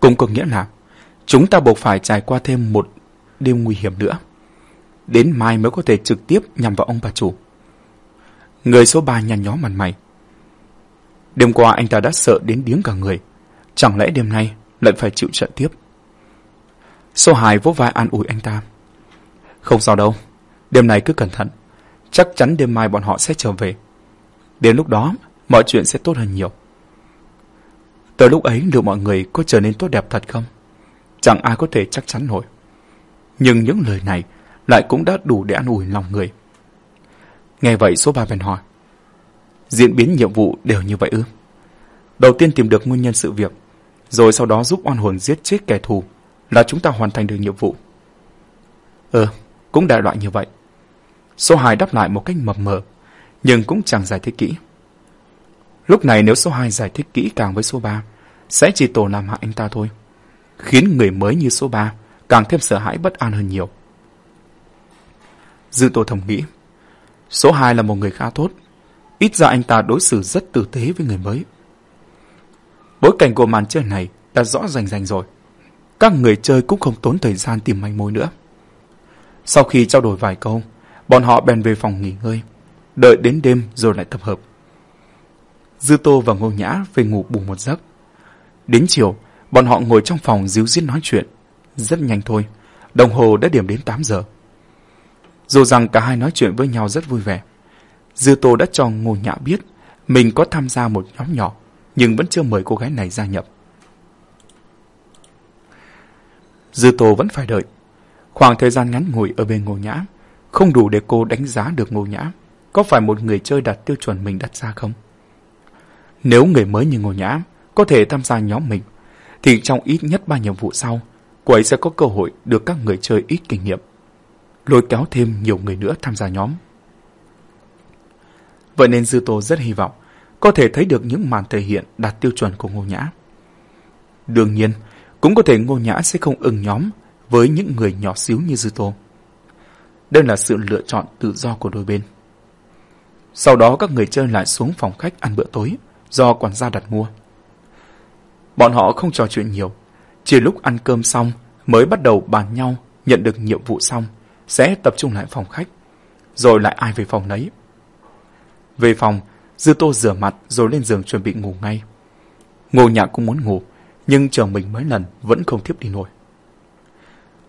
Cũng có nghĩa là chúng ta buộc phải trải qua thêm một đêm nguy hiểm nữa. Đến mai mới có thể trực tiếp nhằm vào ông bà chủ. Người số 3 nhăn nhó mặt mày. Đêm qua anh ta đã sợ đến điếng cả người. Chẳng lẽ đêm nay lại phải chịu trận tiếp? Số 2 vỗ vai an ủi anh ta. Không sao đâu, đêm nay cứ cẩn thận. Chắc chắn đêm mai bọn họ sẽ trở về. Đến lúc đó, mọi chuyện sẽ tốt hơn nhiều. Tới lúc ấy liệu mọi người có trở nên tốt đẹp thật không? Chẳng ai có thể chắc chắn nổi. Nhưng những lời này lại cũng đã đủ để an ủi lòng người. Nghe vậy số ba bèn hỏi. Diễn biến nhiệm vụ đều như vậy ư? Đầu tiên tìm được nguyên nhân sự việc, rồi sau đó giúp oan hồn giết chết kẻ thù là chúng ta hoàn thành được nhiệm vụ. Ừ, cũng đại loại như vậy. Số 2 đáp lại một cách mập mờ, nhưng cũng chẳng giải thích kỹ. Lúc này nếu số 2 giải thích kỹ càng với số 3, sẽ chỉ tổ làm hại anh ta thôi, khiến người mới như số 3 càng thêm sợ hãi bất an hơn nhiều. Dư tổ thầm nghĩ, số 2 là một người khá tốt, ít ra anh ta đối xử rất tử tế với người mới. Bối cảnh của màn chơi này đã rõ rành rành rồi. Các người chơi cũng không tốn thời gian tìm manh mối nữa. Sau khi trao đổi vài câu, bọn họ bèn về phòng nghỉ ngơi, đợi đến đêm rồi lại tập hợp. Dư Tô và Ngô Nhã về ngủ bù một giấc. Đến chiều, bọn họ ngồi trong phòng díu dít nói chuyện. Rất nhanh thôi, đồng hồ đã điểm đến 8 giờ. Dù rằng cả hai nói chuyện với nhau rất vui vẻ, Dư Tô đã cho Ngô Nhã biết mình có tham gia một nhóm nhỏ nhưng vẫn chưa mời cô gái này gia nhập. Dư Tô vẫn phải đợi. Khoảng thời gian ngắn ngủi ở bên Ngô Nhã, không đủ để cô đánh giá được Ngô Nhã. Có phải một người chơi đạt tiêu chuẩn mình đặt ra không? Nếu người mới như Ngô Nhã có thể tham gia nhóm mình, thì trong ít nhất ba nhiệm vụ sau, cô ấy sẽ có cơ hội được các người chơi ít kinh nghiệm, lôi kéo thêm nhiều người nữa tham gia nhóm. Vậy nên Dư Tô rất hy vọng có thể thấy được những màn thể hiện đạt tiêu chuẩn của Ngô Nhã. Đương nhiên, cũng có thể Ngô Nhã sẽ không ưng nhóm với những người nhỏ xíu như Dư Tô. Đây là sự lựa chọn tự do của đôi bên. Sau đó các người chơi lại xuống phòng khách ăn bữa tối do quản gia đặt mua. Bọn họ không trò chuyện nhiều, chỉ lúc ăn cơm xong mới bắt đầu bàn nhau nhận được nhiệm vụ xong sẽ tập trung lại phòng khách, rồi lại ai về phòng nấy. Về phòng, Dư Tô rửa mặt rồi lên giường chuẩn bị ngủ ngay. Ngô Nhạc cũng muốn ngủ, nhưng chờ mình mấy lần vẫn không tiếp đi nổi.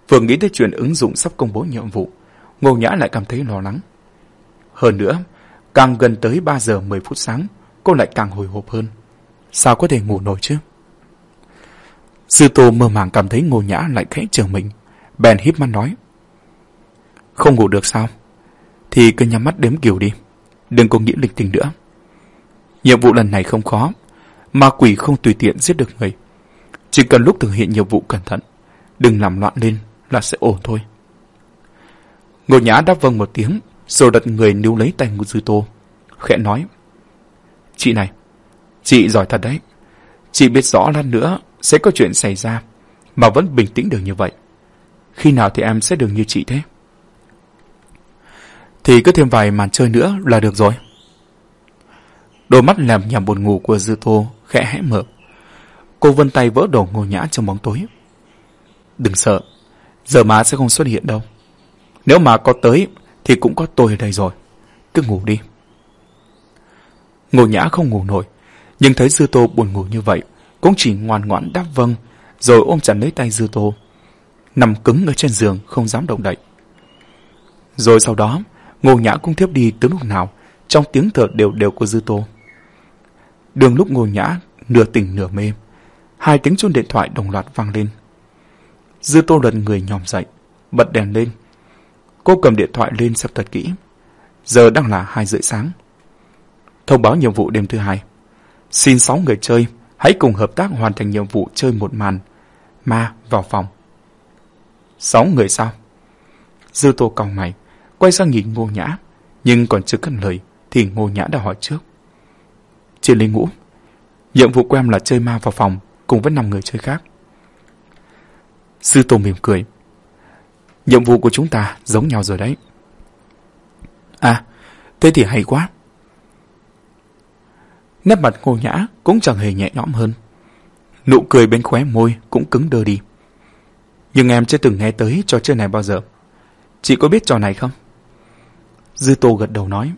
Vừa nghĩ tới chuyện ứng dụng sắp công bố nhiệm vụ, Ngô Nhã lại cảm thấy lo lắng. Hơn nữa, càng gần tới 3 giờ 10 phút sáng, cô lại càng hồi hộp hơn. Sao có thể ngủ nổi chứ? Sư Tô mơ màng cảm thấy Ngô Nhã lại khẽ chờ mình, bèn híp mắt nói. Không ngủ được sao? Thì cứ nhắm mắt đếm kiểu đi, đừng có nghĩ lịch tình nữa. Nhiệm vụ lần này không khó, ma quỷ không tùy tiện giết được người. Chỉ cần lúc thực hiện nhiệm vụ cẩn thận, đừng làm loạn lên là sẽ ổn thôi. Ngô Nhã đáp vâng một tiếng, rồi đặt người níu lấy tay Ngô Dư Tô, khẽ nói. Chị này, chị giỏi thật đấy. Chị biết rõ lát nữa sẽ có chuyện xảy ra, mà vẫn bình tĩnh được như vậy. Khi nào thì em sẽ được như chị thế? Thì cứ thêm vài màn chơi nữa là được rồi. Đôi mắt làm nhằm buồn ngủ của Dư Tô khẽ hẽ mở. Cô vân tay vỡ đầu ngô nhã trong bóng tối. Đừng sợ, giờ má sẽ không xuất hiện đâu. Nếu mà có tới thì cũng có tôi ở đây rồi. Cứ ngủ đi. Ngô nhã không ngủ nổi, nhưng thấy Dư Tô buồn ngủ như vậy, cũng chỉ ngoan ngoãn đáp vâng, rồi ôm chặt lấy tay Dư Tô. Nằm cứng ở trên giường, không dám động đậy. Rồi sau đó, Ngô Nhã cũng thiếp đi từ lúc nào, trong tiếng thở đều đều của Dư Tô. Đường lúc Ngô Nhã nửa tỉnh nửa mê, hai tiếng chuông điện thoại đồng loạt vang lên. Dư Tô lần người nhòm dậy, bật đèn lên. Cô cầm điện thoại lên xem thật kỹ. Giờ đang là hai rưỡi sáng. Thông báo nhiệm vụ đêm thứ hai. Xin sáu người chơi hãy cùng hợp tác hoàn thành nhiệm vụ chơi một màn. Ma vào phòng. Sáu người sao? Dư Tô cau mày, quay sang nhìn Ngô Nhã, nhưng còn chưa cất lời thì Ngô Nhã đã hỏi trước. Chị Linh Ngũ, nhiệm vụ của em là chơi ma vào phòng cùng với năm người chơi khác. Sư Tô mỉm cười. Nhiệm vụ của chúng ta giống nhau rồi đấy. À, thế thì hay quá. Nét mặt ngô nhã cũng chẳng hề nhẹ nhõm hơn. Nụ cười bên khóe môi cũng cứng đơ đi. Nhưng em chưa từng nghe tới trò chơi này bao giờ. Chị có biết trò này không? Dư Tô gật đầu nói.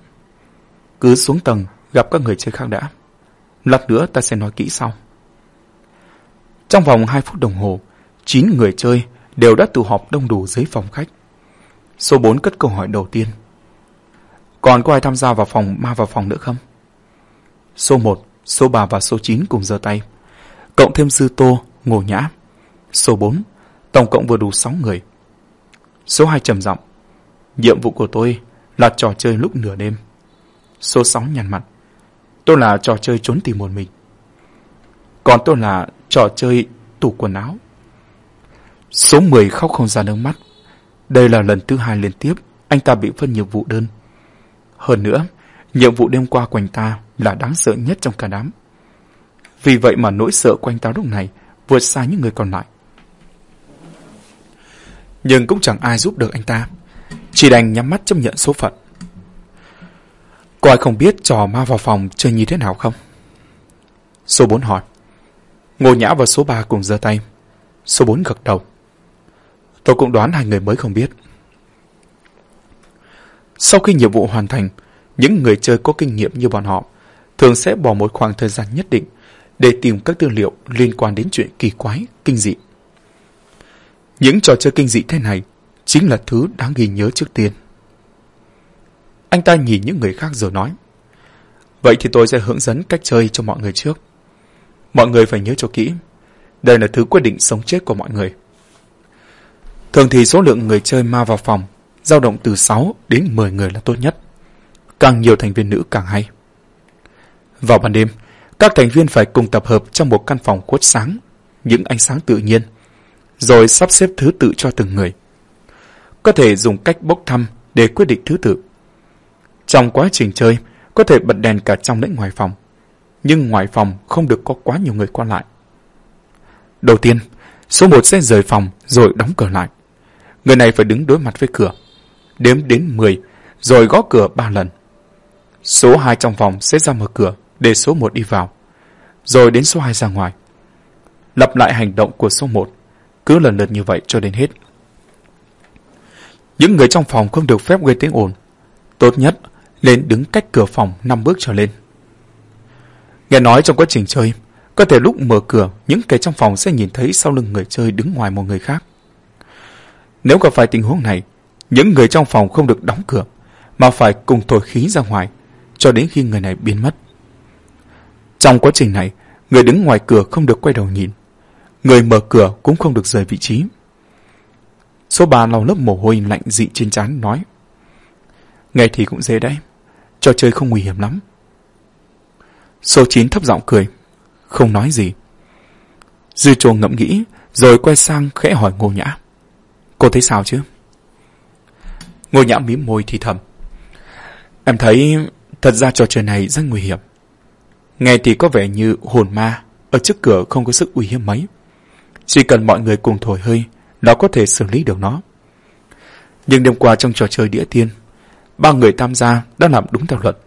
Cứ xuống tầng gặp các người chơi khác đã. Lát nữa ta sẽ nói kỹ sau. Trong vòng 2 phút đồng hồ, 9 người chơi đều đã tụ họp đông đủ dưới phòng khách. Số 4 cất câu hỏi đầu tiên. Còn có ai tham gia vào phòng ma vào phòng nữa không? Số 1, số 3 và số 9 cùng giơ tay. Cộng thêm Sư Tô, Ngô Nhã. Số 4, tổng cộng vừa đủ 6 người. Số 2 trầm giọng. Nhiệm vụ của tôi là trò chơi lúc nửa đêm. Số 6 nhăn mặt. Tôi là trò chơi trốn tìm một mình. Còn tôi là trò chơi tủ quần áo. Số 10 khóc không ra nước mắt. Đây là lần thứ hai liên tiếp anh ta bị phân nhiệm vụ đơn. Hơn nữa, nhiệm vụ đêm qua của anh ta là đáng sợ nhất trong cả đám. Vì vậy mà nỗi sợ của anh ta lúc này vượt xa những người còn lại. Nhưng cũng chẳng ai giúp được anh ta. Chỉ đành nhắm mắt chấp nhận số phận. Có ai không biết trò ma vào phòng chơi như thế nào không? Số 4 hỏi. Ngô Nhã và số 3 cùng giơ tay. Số 4 gật đầu. Tôi cũng đoán hai người mới không biết. Sau khi nhiệm vụ hoàn thành, những người chơi có kinh nghiệm như bọn họ thường sẽ bỏ một khoảng thời gian nhất định để tìm các tư liệu liên quan đến chuyện kỳ quái, kinh dị. Những trò chơi kinh dị thế này chính là thứ đáng ghi nhớ trước tiên. Anh ta nhìn những người khác rồi nói Vậy thì tôi sẽ hướng dẫn cách chơi cho mọi người trước. Mọi người phải nhớ cho kỹ. Đây là thứ quyết định sống chết của mọi người. Thường thì số lượng người chơi ma vào phòng dao động từ 6 đến 10 người là tốt nhất. Càng nhiều thành viên nữ càng hay. Vào ban đêm, các thành viên phải cùng tập hợp trong một căn phòng cốt sáng, những ánh sáng tự nhiên, rồi sắp xếp thứ tự cho từng người. Có thể dùng cách bốc thăm để quyết định thứ tự. Trong quá trình chơi, có thể bật đèn cả trong lẫn ngoài phòng, nhưng ngoài phòng không được có quá nhiều người qua lại. Đầu tiên, số 1 sẽ rời phòng rồi đóng cửa lại. Người này phải đứng đối mặt với cửa, đếm đến 10, rồi gõ cửa 3 lần. Số 2 trong phòng sẽ ra mở cửa để số 1 đi vào, rồi đến số 2 ra ngoài. Lặp lại hành động của số 1, cứ lần lượt như vậy cho đến hết. Những người trong phòng không được phép gây tiếng ồn. Tốt nhất, nên đứng cách cửa phòng 5 bước trở lên. Nghe nói trong quá trình chơi, có thể lúc mở cửa, những kẻ trong phòng sẽ nhìn thấy sau lưng người chơi đứng ngoài một người khác. Nếu gặp phải tình huống này, những người trong phòng không được đóng cửa, mà phải cùng thổi khí ra ngoài, cho đến khi người này biến mất. Trong quá trình này, người đứng ngoài cửa không được quay đầu nhìn. Người mở cửa cũng không được rời vị trí. Số ba lau lớp mồ hôi lạnh dị trên trán nói. Nghe thì cũng dễ đấy. Trò chơi không nguy hiểm lắm. Số 9 thấp giọng cười. Không nói gì. Dư trồ ngậm nghĩ, rồi quay sang khẽ hỏi ngô nhã. Cô thấy sao chứ? Ngô nhã mím môi thì thầm. Em thấy thật ra trò chơi này rất nguy hiểm. Nghe thì có vẻ như hồn ma ở trước cửa không có sức uy hiếp mấy. Chỉ cần mọi người cùng thổi hơi nó có thể xử lý được nó. Nhưng đêm qua trong trò chơi đĩa tiên, ba người tham gia đã làm đúng theo luật,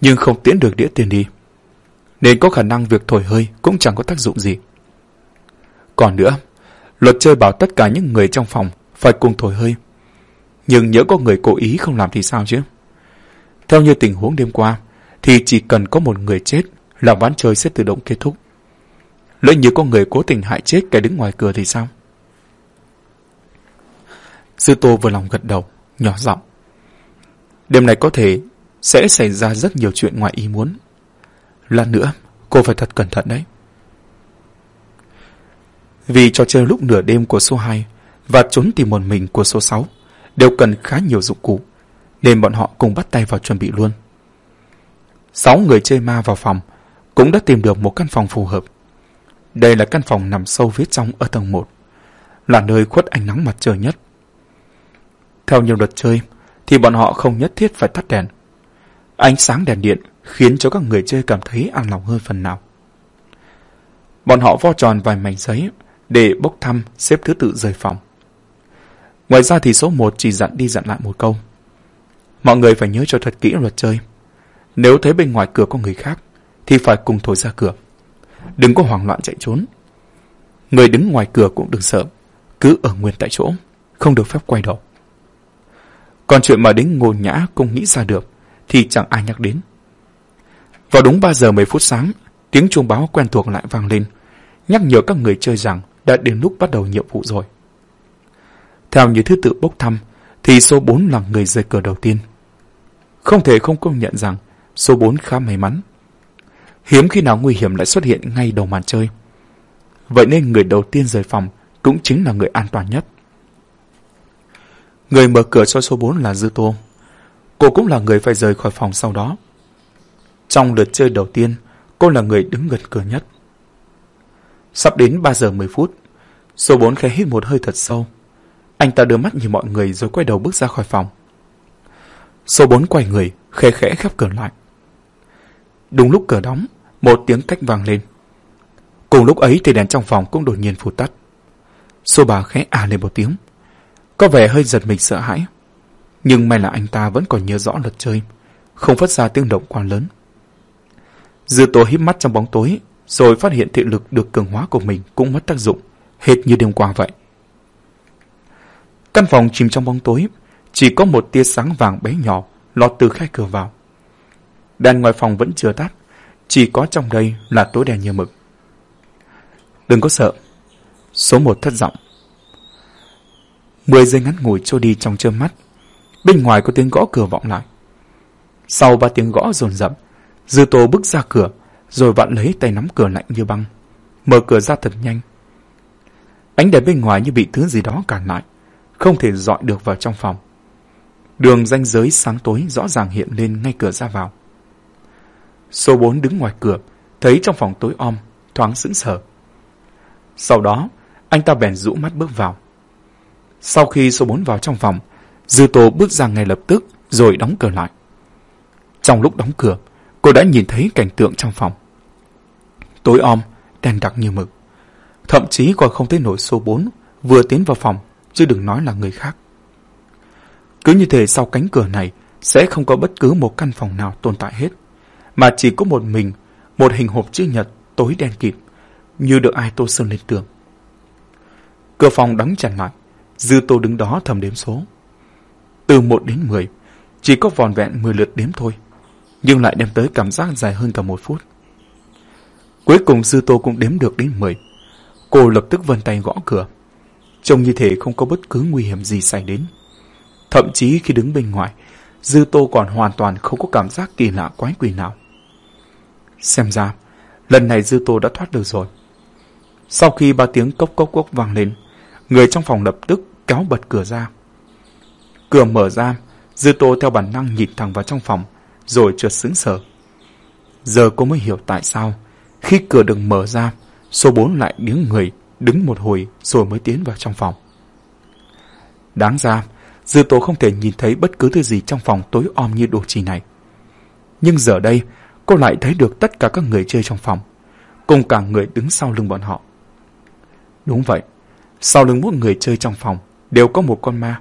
nhưng không tiễn được đĩa tiên đi. Nên có khả năng việc thổi hơi cũng chẳng có tác dụng gì. Còn nữa, luật chơi bảo tất cả những người trong phòng phải cùng thổi hơi. Nhưng nhớ có người cố ý không làm thì sao chứ? Theo như tình huống đêm qua, thì chỉ cần có một người chết là ván chơi sẽ tự động kết thúc. Lỡ như có người cố tình hại chết kẻ đứng ngoài cửa thì sao? Sư Tô vừa lòng gật đầu, nhỏ giọng. Đêm này có thể sẽ xảy ra rất nhiều chuyện ngoài ý muốn. Lần nữa, cô phải thật cẩn thận đấy. Vì trò chơi lúc nửa đêm của số 2 và trốn tìm một mình của số 6 đều cần khá nhiều dụng cụ, nên bọn họ cùng bắt tay vào chuẩn bị luôn. Sáu người chơi ma vào phòng cũng đã tìm được một căn phòng phù hợp. Đây là căn phòng nằm sâu phía trong ở tầng 1, là nơi khuất ánh nắng mặt trời nhất. Theo nhiều luật chơi, thì bọn họ không nhất thiết phải tắt đèn. Ánh sáng đèn điện khiến cho các người chơi cảm thấy an lòng hơn phần nào. Bọn họ vo tròn vài mảnh giấy để bốc thăm xếp thứ tự rời phòng. Ngoài ra thì số 1 chỉ dặn đi dặn lại một câu. Mọi người phải nhớ cho thật kỹ luật chơi. Nếu thấy bên ngoài cửa có người khác, thì phải cùng thổi ra cửa. Đừng có hoảng loạn chạy trốn. Người đứng ngoài cửa cũng đừng sợ, cứ ở nguyên tại chỗ, không được phép quay đầu. Còn chuyện mà đến ngô nhã cũng nghĩ ra được, thì chẳng ai nhắc đến. Vào đúng 3 giờ 10 phút sáng, tiếng chuông báo quen thuộc lại vang lên, nhắc nhở các người chơi rằng đã đến lúc bắt đầu nhiệm vụ rồi. Theo như thứ tự bốc thăm, thì số 4 là người rời cửa đầu tiên. Không thể không công nhận rằng số 4 khá may mắn. Hiếm khi nào nguy hiểm lại xuất hiện ngay đầu màn chơi. Vậy nên người đầu tiên rời phòng cũng chính là người an toàn nhất. Người mở cửa cho số 4 là Dư Tô. Cô cũng là người phải rời khỏi phòng sau đó. Trong lượt chơi đầu tiên, cô là người đứng gần cửa nhất. Sắp đến 3 giờ 10 phút, số 4 khẽ hít một hơi thật sâu. Anh ta đưa mắt nhìn mọi người rồi quay đầu bước ra khỏi phòng. Số 4 quay người, khẽ khẽ khép cửa lại. Đúng lúc cửa đóng, một tiếng cách vang lên. Cùng lúc ấy thì đèn trong phòng cũng đột nhiên phụt tắt. Số bà khẽ à lên một tiếng. Có vẻ hơi giật mình sợ hãi. Nhưng may là anh ta vẫn còn nhớ rõ luật chơi, không phát ra tiếng động quá lớn. Dư tố híp mắt trong bóng tối, rồi phát hiện thị lực được cường hóa của mình cũng mất tác dụng, hệt như đêm qua vậy. Căn phòng chìm trong bóng tối, chỉ có một tia sáng vàng bé nhỏ lọt từ khe cửa vào. Đèn ngoài phòng vẫn chưa tắt, chỉ có trong đây là tối đen như mực. Đừng có sợ. Số một thất giọng. Mười giây ngắn ngủi trôi đi trong chớp mắt. Bên ngoài có tiếng gõ cửa vọng lại. Sau ba tiếng gõ rồn rập, Dư Tô bước ra cửa, rồi vặn lấy tay nắm cửa lạnh như băng, mở cửa ra thật nhanh. Ánh đèn bên ngoài như bị thứ gì đó cản lại, không thể dọi được vào trong phòng. Đường ranh giới sáng tối rõ ràng hiện lên ngay cửa ra vào. Số 4 đứng ngoài cửa, thấy trong phòng tối om, thoáng sững sờ. Sau đó, anh ta bèn rũ mắt bước vào. Sau khi số 4 vào trong phòng, Dư Tô bước ra ngay lập tức rồi đóng cửa lại. Trong lúc đóng cửa, cô đã nhìn thấy cảnh tượng trong phòng. Tối om, đen đặc như mực. Thậm chí còn không thấy nổi số 4 vừa tiến vào phòng, chứ đừng nói là người khác. Cứ như thế sau cánh cửa này sẽ không có bất cứ một căn phòng nào tồn tại hết, mà chỉ có một mình, một hình hộp chữ nhật tối đen kịt, như được ai tô sơn lên tường. Cửa phòng đóng chặt lại, Dư Tô đứng đó thầm đếm số. Từ 1 đến 10, chỉ có vòn vẹn 10 lượt đếm thôi, nhưng lại đem tới cảm giác dài hơn cả một phút. Cuối cùng Dư Tô cũng đếm được đến 10. Cô lập tức vân tay gõ cửa. Trông như thể không có bất cứ nguy hiểm gì xảy đến. Thậm chí khi đứng bên ngoài, Dư Tô còn hoàn toàn không có cảm giác kỳ lạ quái quỷ nào. Xem ra, lần này Dư Tô đã thoát được rồi. Sau khi ba tiếng cốc cốc cốc vang lên, người trong phòng lập tức kéo bật cửa ra. Cửa mở ra, Dư Tô theo bản năng nhìn thẳng vào trong phòng, rồi trượt sững sờ. Giờ cô mới hiểu tại sao, khi cửa được mở ra, số 4 lại đứng người, đứng một hồi rồi mới tiến vào trong phòng. Đáng ra, Dư tố không thể nhìn thấy bất cứ thứ gì trong phòng tối om như đồ trì này. Nhưng giờ đây, cô lại thấy được tất cả các người chơi trong phòng, cùng cả người đứng sau lưng bọn họ. Đúng vậy, sau lưng mỗi người chơi trong phòng đều có một con ma.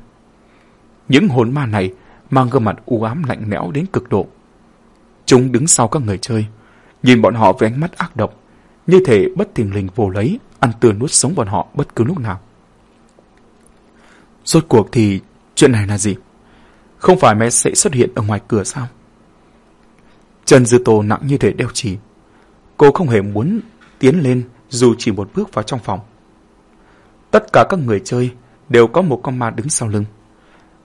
Những hồn ma này mang gương mặt u ám lạnh lẽo đến cực độ. Chúng đứng sau các người chơi, nhìn bọn họ với ánh mắt ác độc, như thể bất thình lình vô lấy, ăn tươi nuốt sống bọn họ bất cứ lúc nào. Rốt cuộc thì chuyện này là gì? Không phải mẹ sẽ xuất hiện ở ngoài cửa sao? Trần Dư Tô nặng như thể đeo chỉ. Cô không hề muốn tiến lên dù chỉ một bước vào trong phòng. Tất cả các người chơi đều có một con ma đứng sau lưng.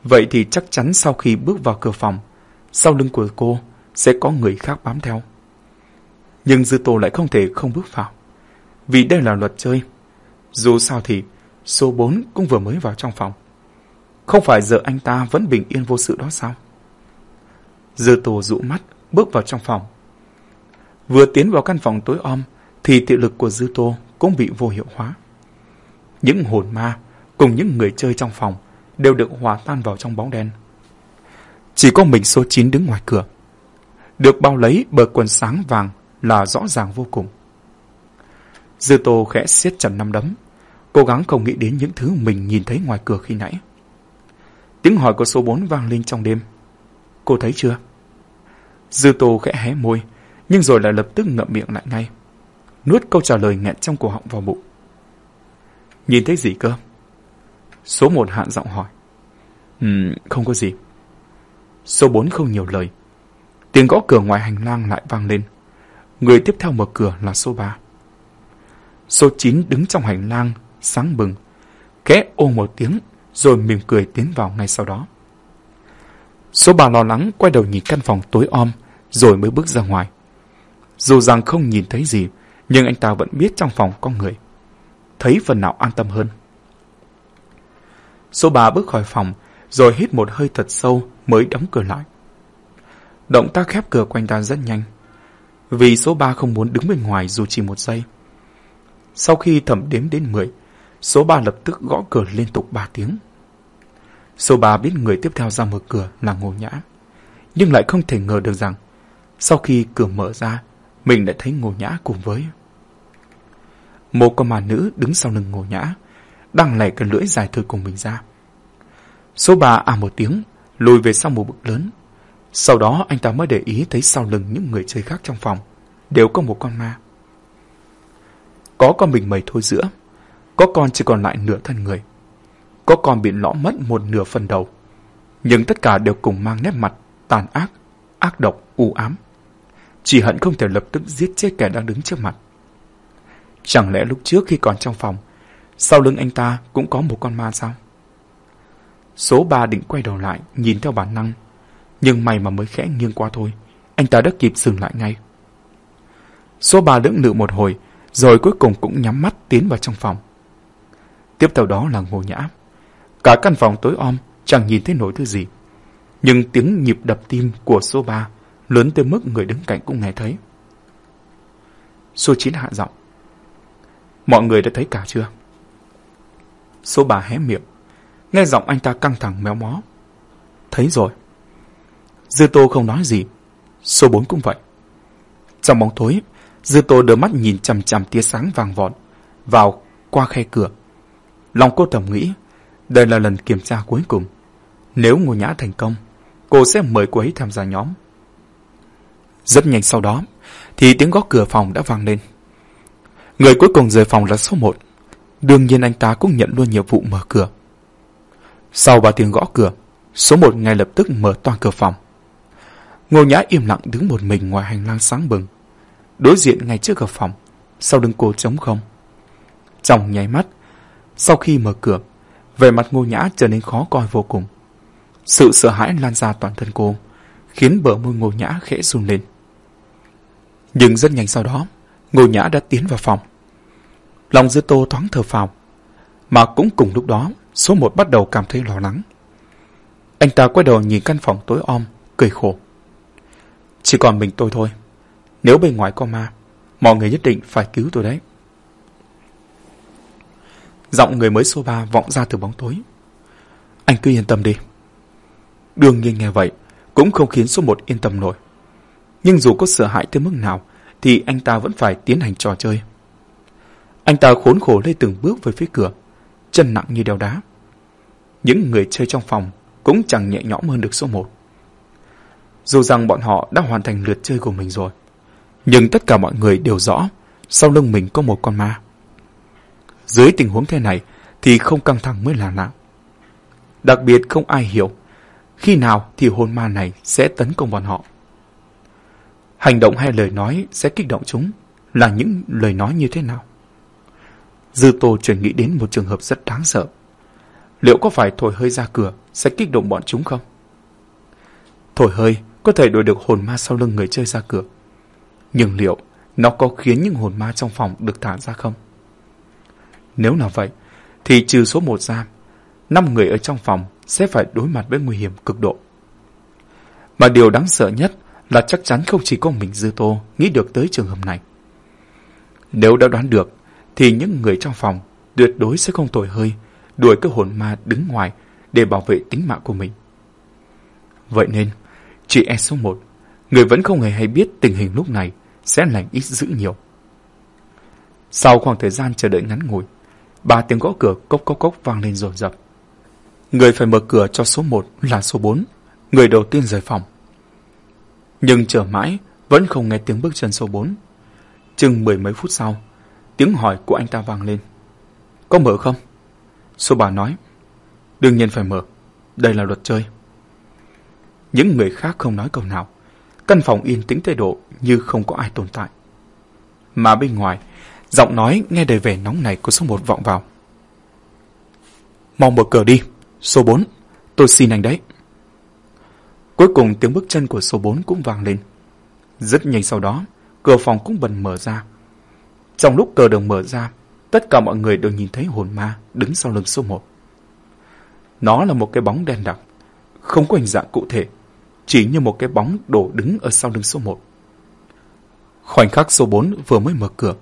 Vậy thì chắc chắn sau khi bước vào cửa phòng, sau lưng của cô sẽ có người khác bám theo. Nhưng Dư Tô lại không thể không bước vào. Vì đây là luật chơi. Dù sao thì, số 4 cũng vừa mới vào trong phòng. Không phải giờ anh ta vẫn bình yên vô sự đó sao? Dư Tô dụ mắt, bước vào trong phòng. Vừa tiến vào căn phòng tối om, thì thị lực của Dư Tô cũng bị vô hiệu hóa. Những hồn ma cùng những người chơi trong phòng đều được hòa tan vào trong bóng đen. Chỉ có mình số 9 đứng ngoài cửa. Được bao lấy bởi quần sáng vàng là rõ ràng vô cùng. Dư Tô khẽ siết chặt năm đấm, cố gắng không nghĩ đến những thứ mình nhìn thấy ngoài cửa khi nãy. Tiếng hỏi của số 4 vang lên trong đêm. Cô thấy chưa? Dư Tô khẽ hé môi, nhưng rồi lại lập tức ngậm miệng lại ngay. Nuốt câu trả lời nghẹn trong cổ họng vào bụng. Nhìn thấy gì cơ? Số 1 hạn giọng hỏi. Ừm, không có gì. Số 4 không nhiều lời. Tiếng gõ cửa ngoài hành lang lại vang lên. Người tiếp theo mở cửa là số 3. Số 9 đứng trong hành lang, sáng bừng. Khẽ ô một tiếng, rồi mỉm cười tiến vào ngay sau đó. Số 3 lo lắng quay đầu nhìn căn phòng tối om, rồi mới bước ra ngoài. Dù rằng không nhìn thấy gì, nhưng anh ta vẫn biết trong phòng có người. Thấy phần nào an tâm hơn. Số 3 bước khỏi phòng, rồi hít một hơi thật sâu mới đóng cửa lại. Động tác khép cửa quanh ta rất nhanh, vì số 3 không muốn đứng bên ngoài dù chỉ một giây. Sau khi thẩm đếm đến 10, số 3 lập tức gõ cửa liên tục 3 tiếng. Số 3 biết người tiếp theo ra mở cửa là Ngô Nhã, nhưng lại không thể ngờ được rằng sau khi cửa mở ra, mình đã thấy Ngô Nhã cùng với. Một con mà nữ đứng sau lưng Ngô Nhã, đang lẻ cái lưỡi dài thử cùng mình ra. Số 3 à một tiếng, lùi về sau một bực lớn. Sau đó anh ta mới để ý thấy sau lưng những người chơi khác trong phòng, đều có một con ma. Có con mình mẩy thôi giữa, có con chỉ còn lại nửa thân người. Có con bị lõ mất một nửa phần đầu. Nhưng tất cả đều cùng mang nét mặt tàn ác, ác độc, u ám. Chỉ hận không thể lập tức giết chết kẻ đang đứng trước mặt. Chẳng lẽ lúc trước khi còn trong phòng, sau lưng anh ta cũng có một con ma sao? Số ba định quay đầu lại, nhìn theo bản năng. Nhưng may mà mới khẽ nghiêng qua thôi, anh ta đã kịp dừng lại ngay. Số ba lưỡng lự một hồi, rồi cuối cùng cũng nhắm mắt tiến vào trong phòng. Tiếp theo đó là ngô nhã. Cả căn phòng tối om, chẳng nhìn thấy nổi thứ gì. Nhưng tiếng nhịp đập tim của số ba lớn tới mức người đứng cạnh cũng nghe thấy. Số chín hạ giọng. Mọi người đã thấy cả chưa? Số ba hé miệng. Nghe giọng anh ta căng thẳng méo mó. Thấy rồi. Dư Tô không nói gì. Số 4 cũng vậy. Trong bóng tối, Dư Tô đưa mắt nhìn chằm chằm tia sáng vàng vọt vào qua khe cửa. Lòng cô thầm nghĩ, đây là lần kiểm tra cuối cùng. Nếu ngô nhã thành công, cô sẽ mời cô ấy tham gia nhóm. Rất nhanh sau đó, thì tiếng gõ cửa phòng đã vang lên. Người cuối cùng rời phòng là số 1. Đương nhiên anh ta cũng nhận luôn nhiệm vụ mở cửa. Sau ba tiếng gõ cửa, số 1 ngay lập tức mở toang cửa phòng. Ngô Nhã im lặng đứng một mình ngoài hành lang sáng bừng. Đối diện ngay trước cửa phòng, sau lưng cô trống không. Trong nháy mắt, sau khi mở cửa, vẻ mặt Ngô Nhã trở nên khó coi vô cùng. Sự sợ hãi lan ra toàn thân cô, khiến bờ môi Ngô Nhã khẽ run lên. Nhưng rất nhanh sau đó, Ngô Nhã đã tiến vào phòng. Lòng dư tô thoáng thở phào, mà cũng cùng lúc đó, số một bắt đầu cảm thấy lo lắng. Anh ta quay đầu nhìn căn phòng tối om, cười khổ. Chỉ còn mình tôi thôi. Nếu bên ngoài có ma, mọi người nhất định phải cứu tôi đấy. Giọng người mới số 3 vọng ra từ bóng tối. Anh cứ yên tâm đi. Đương nhiên nghe vậy, cũng không khiến số 1 yên tâm nổi. Nhưng dù có sợ hãi tới mức nào, thì anh ta vẫn phải tiến hành trò chơi. Anh ta khốn khổ lê từng bước về phía cửa, chân nặng như đeo đá. Những người chơi trong phòng cũng chẳng nhẹ nhõm hơn được số 1. Dù rằng bọn họ đã hoàn thành lượt chơi của mình rồi, nhưng tất cả mọi người đều rõ sau lưng mình có một con ma. Dưới tình huống thế này thì không căng thẳng mới là lạ. Đặc biệt không ai hiểu khi nào thì hồn ma này sẽ tấn công bọn họ. Hành động hay lời nói sẽ kích động chúng là những lời nói như thế nào? Dư Tô chuyển nghĩ đến một trường hợp rất đáng sợ. Liệu có phải thổi hơi ra cửa sẽ kích động bọn chúng không? Thổi hơi có thể đuổi được hồn ma sau lưng người chơi ra cửa. Nhưng liệu nó có khiến những hồn ma trong phòng được thả ra không? Nếu là vậy, thì trừ số một ra, năm người ở trong phòng sẽ phải đối mặt với nguy hiểm cực độ. Mà điều đáng sợ nhất là chắc chắn không chỉ có mình Dư Tô nghĩ được tới trường hợp này. Nếu đã đoán được, thì những người trong phòng tuyệt đối sẽ không tồi hơi, đuổi cái hồn ma đứng ngoài để bảo vệ tính mạng của mình. Vậy nên, chị e số 1, người vẫn không hề hay biết tình hình lúc này sẽ lành ít dữ nhiều. Sau khoảng thời gian chờ đợi ngắn ngủi, ba tiếng gõ cửa cốc cốc cốc vang lên rồn rập. Người phải mở cửa cho số 1 là số 4, người đầu tiên rời phòng. Nhưng chờ mãi, vẫn không nghe tiếng bước chân số 4. Chừng mười mấy phút sau, tiếng hỏi của anh ta vang lên. Có mở không? Số bà nói. Đương nhiên phải mở, đây là luật chơi. Những người khác không nói câu nào. Căn phòng yên tĩnh tới độ như không có ai tồn tại. Mà bên ngoài, giọng nói nghe đầy vẻ nóng này của số một vọng vào. Mau mở cửa đi, số 4, tôi xin anh đấy. Cuối cùng tiếng bước chân của số 4 cũng vang lên. Rất nhanh sau đó, cửa phòng cũng bần mở ra. Trong lúc cửa đường mở ra, tất cả mọi người đều nhìn thấy hồn ma đứng sau lưng số 1. Nó là một cái bóng đen đặc, không có hình dạng cụ thể, chỉ như một cái bóng đổ đứng ở sau lưng số 1. Khoảnh khắc số 4 vừa mới mở cửa,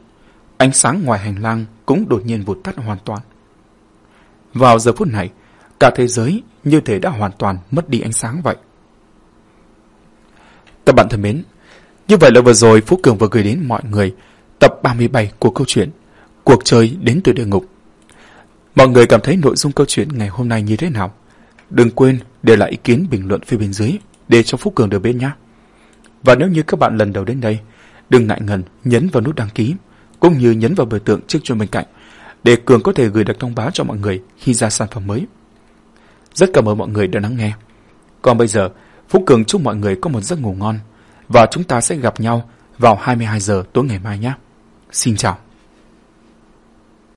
ánh sáng ngoài hành lang cũng đột nhiên vụt tắt hoàn toàn. Vào giờ phút này, cả thế giới như thể đã hoàn toàn mất đi ánh sáng vậy. Các bạn thân mến, như vậy là vừa rồi Phú Cường vừa gửi đến mọi người tập 37 của câu chuyện Cuộc chơi đến từ địa ngục. Mọi người cảm thấy nội dung câu chuyện ngày hôm nay như thế nào? Đừng quên để lại ý kiến bình luận phía bên dưới để cho phúc Cường được biết nhé. Và nếu như các bạn lần đầu đến đây, đừng ngại ngần nhấn vào nút đăng ký cũng như nhấn vào biểu tượng trước cho bên cạnh để Cường có thể gửi được thông báo cho mọi người khi ra sản phẩm mới. Rất cảm ơn mọi người đã lắng nghe. Còn bây giờ, phúc Cường chúc mọi người có một giấc ngủ ngon và chúng ta sẽ gặp nhau vào 22 giờ tối ngày mai nhé. Xin chào.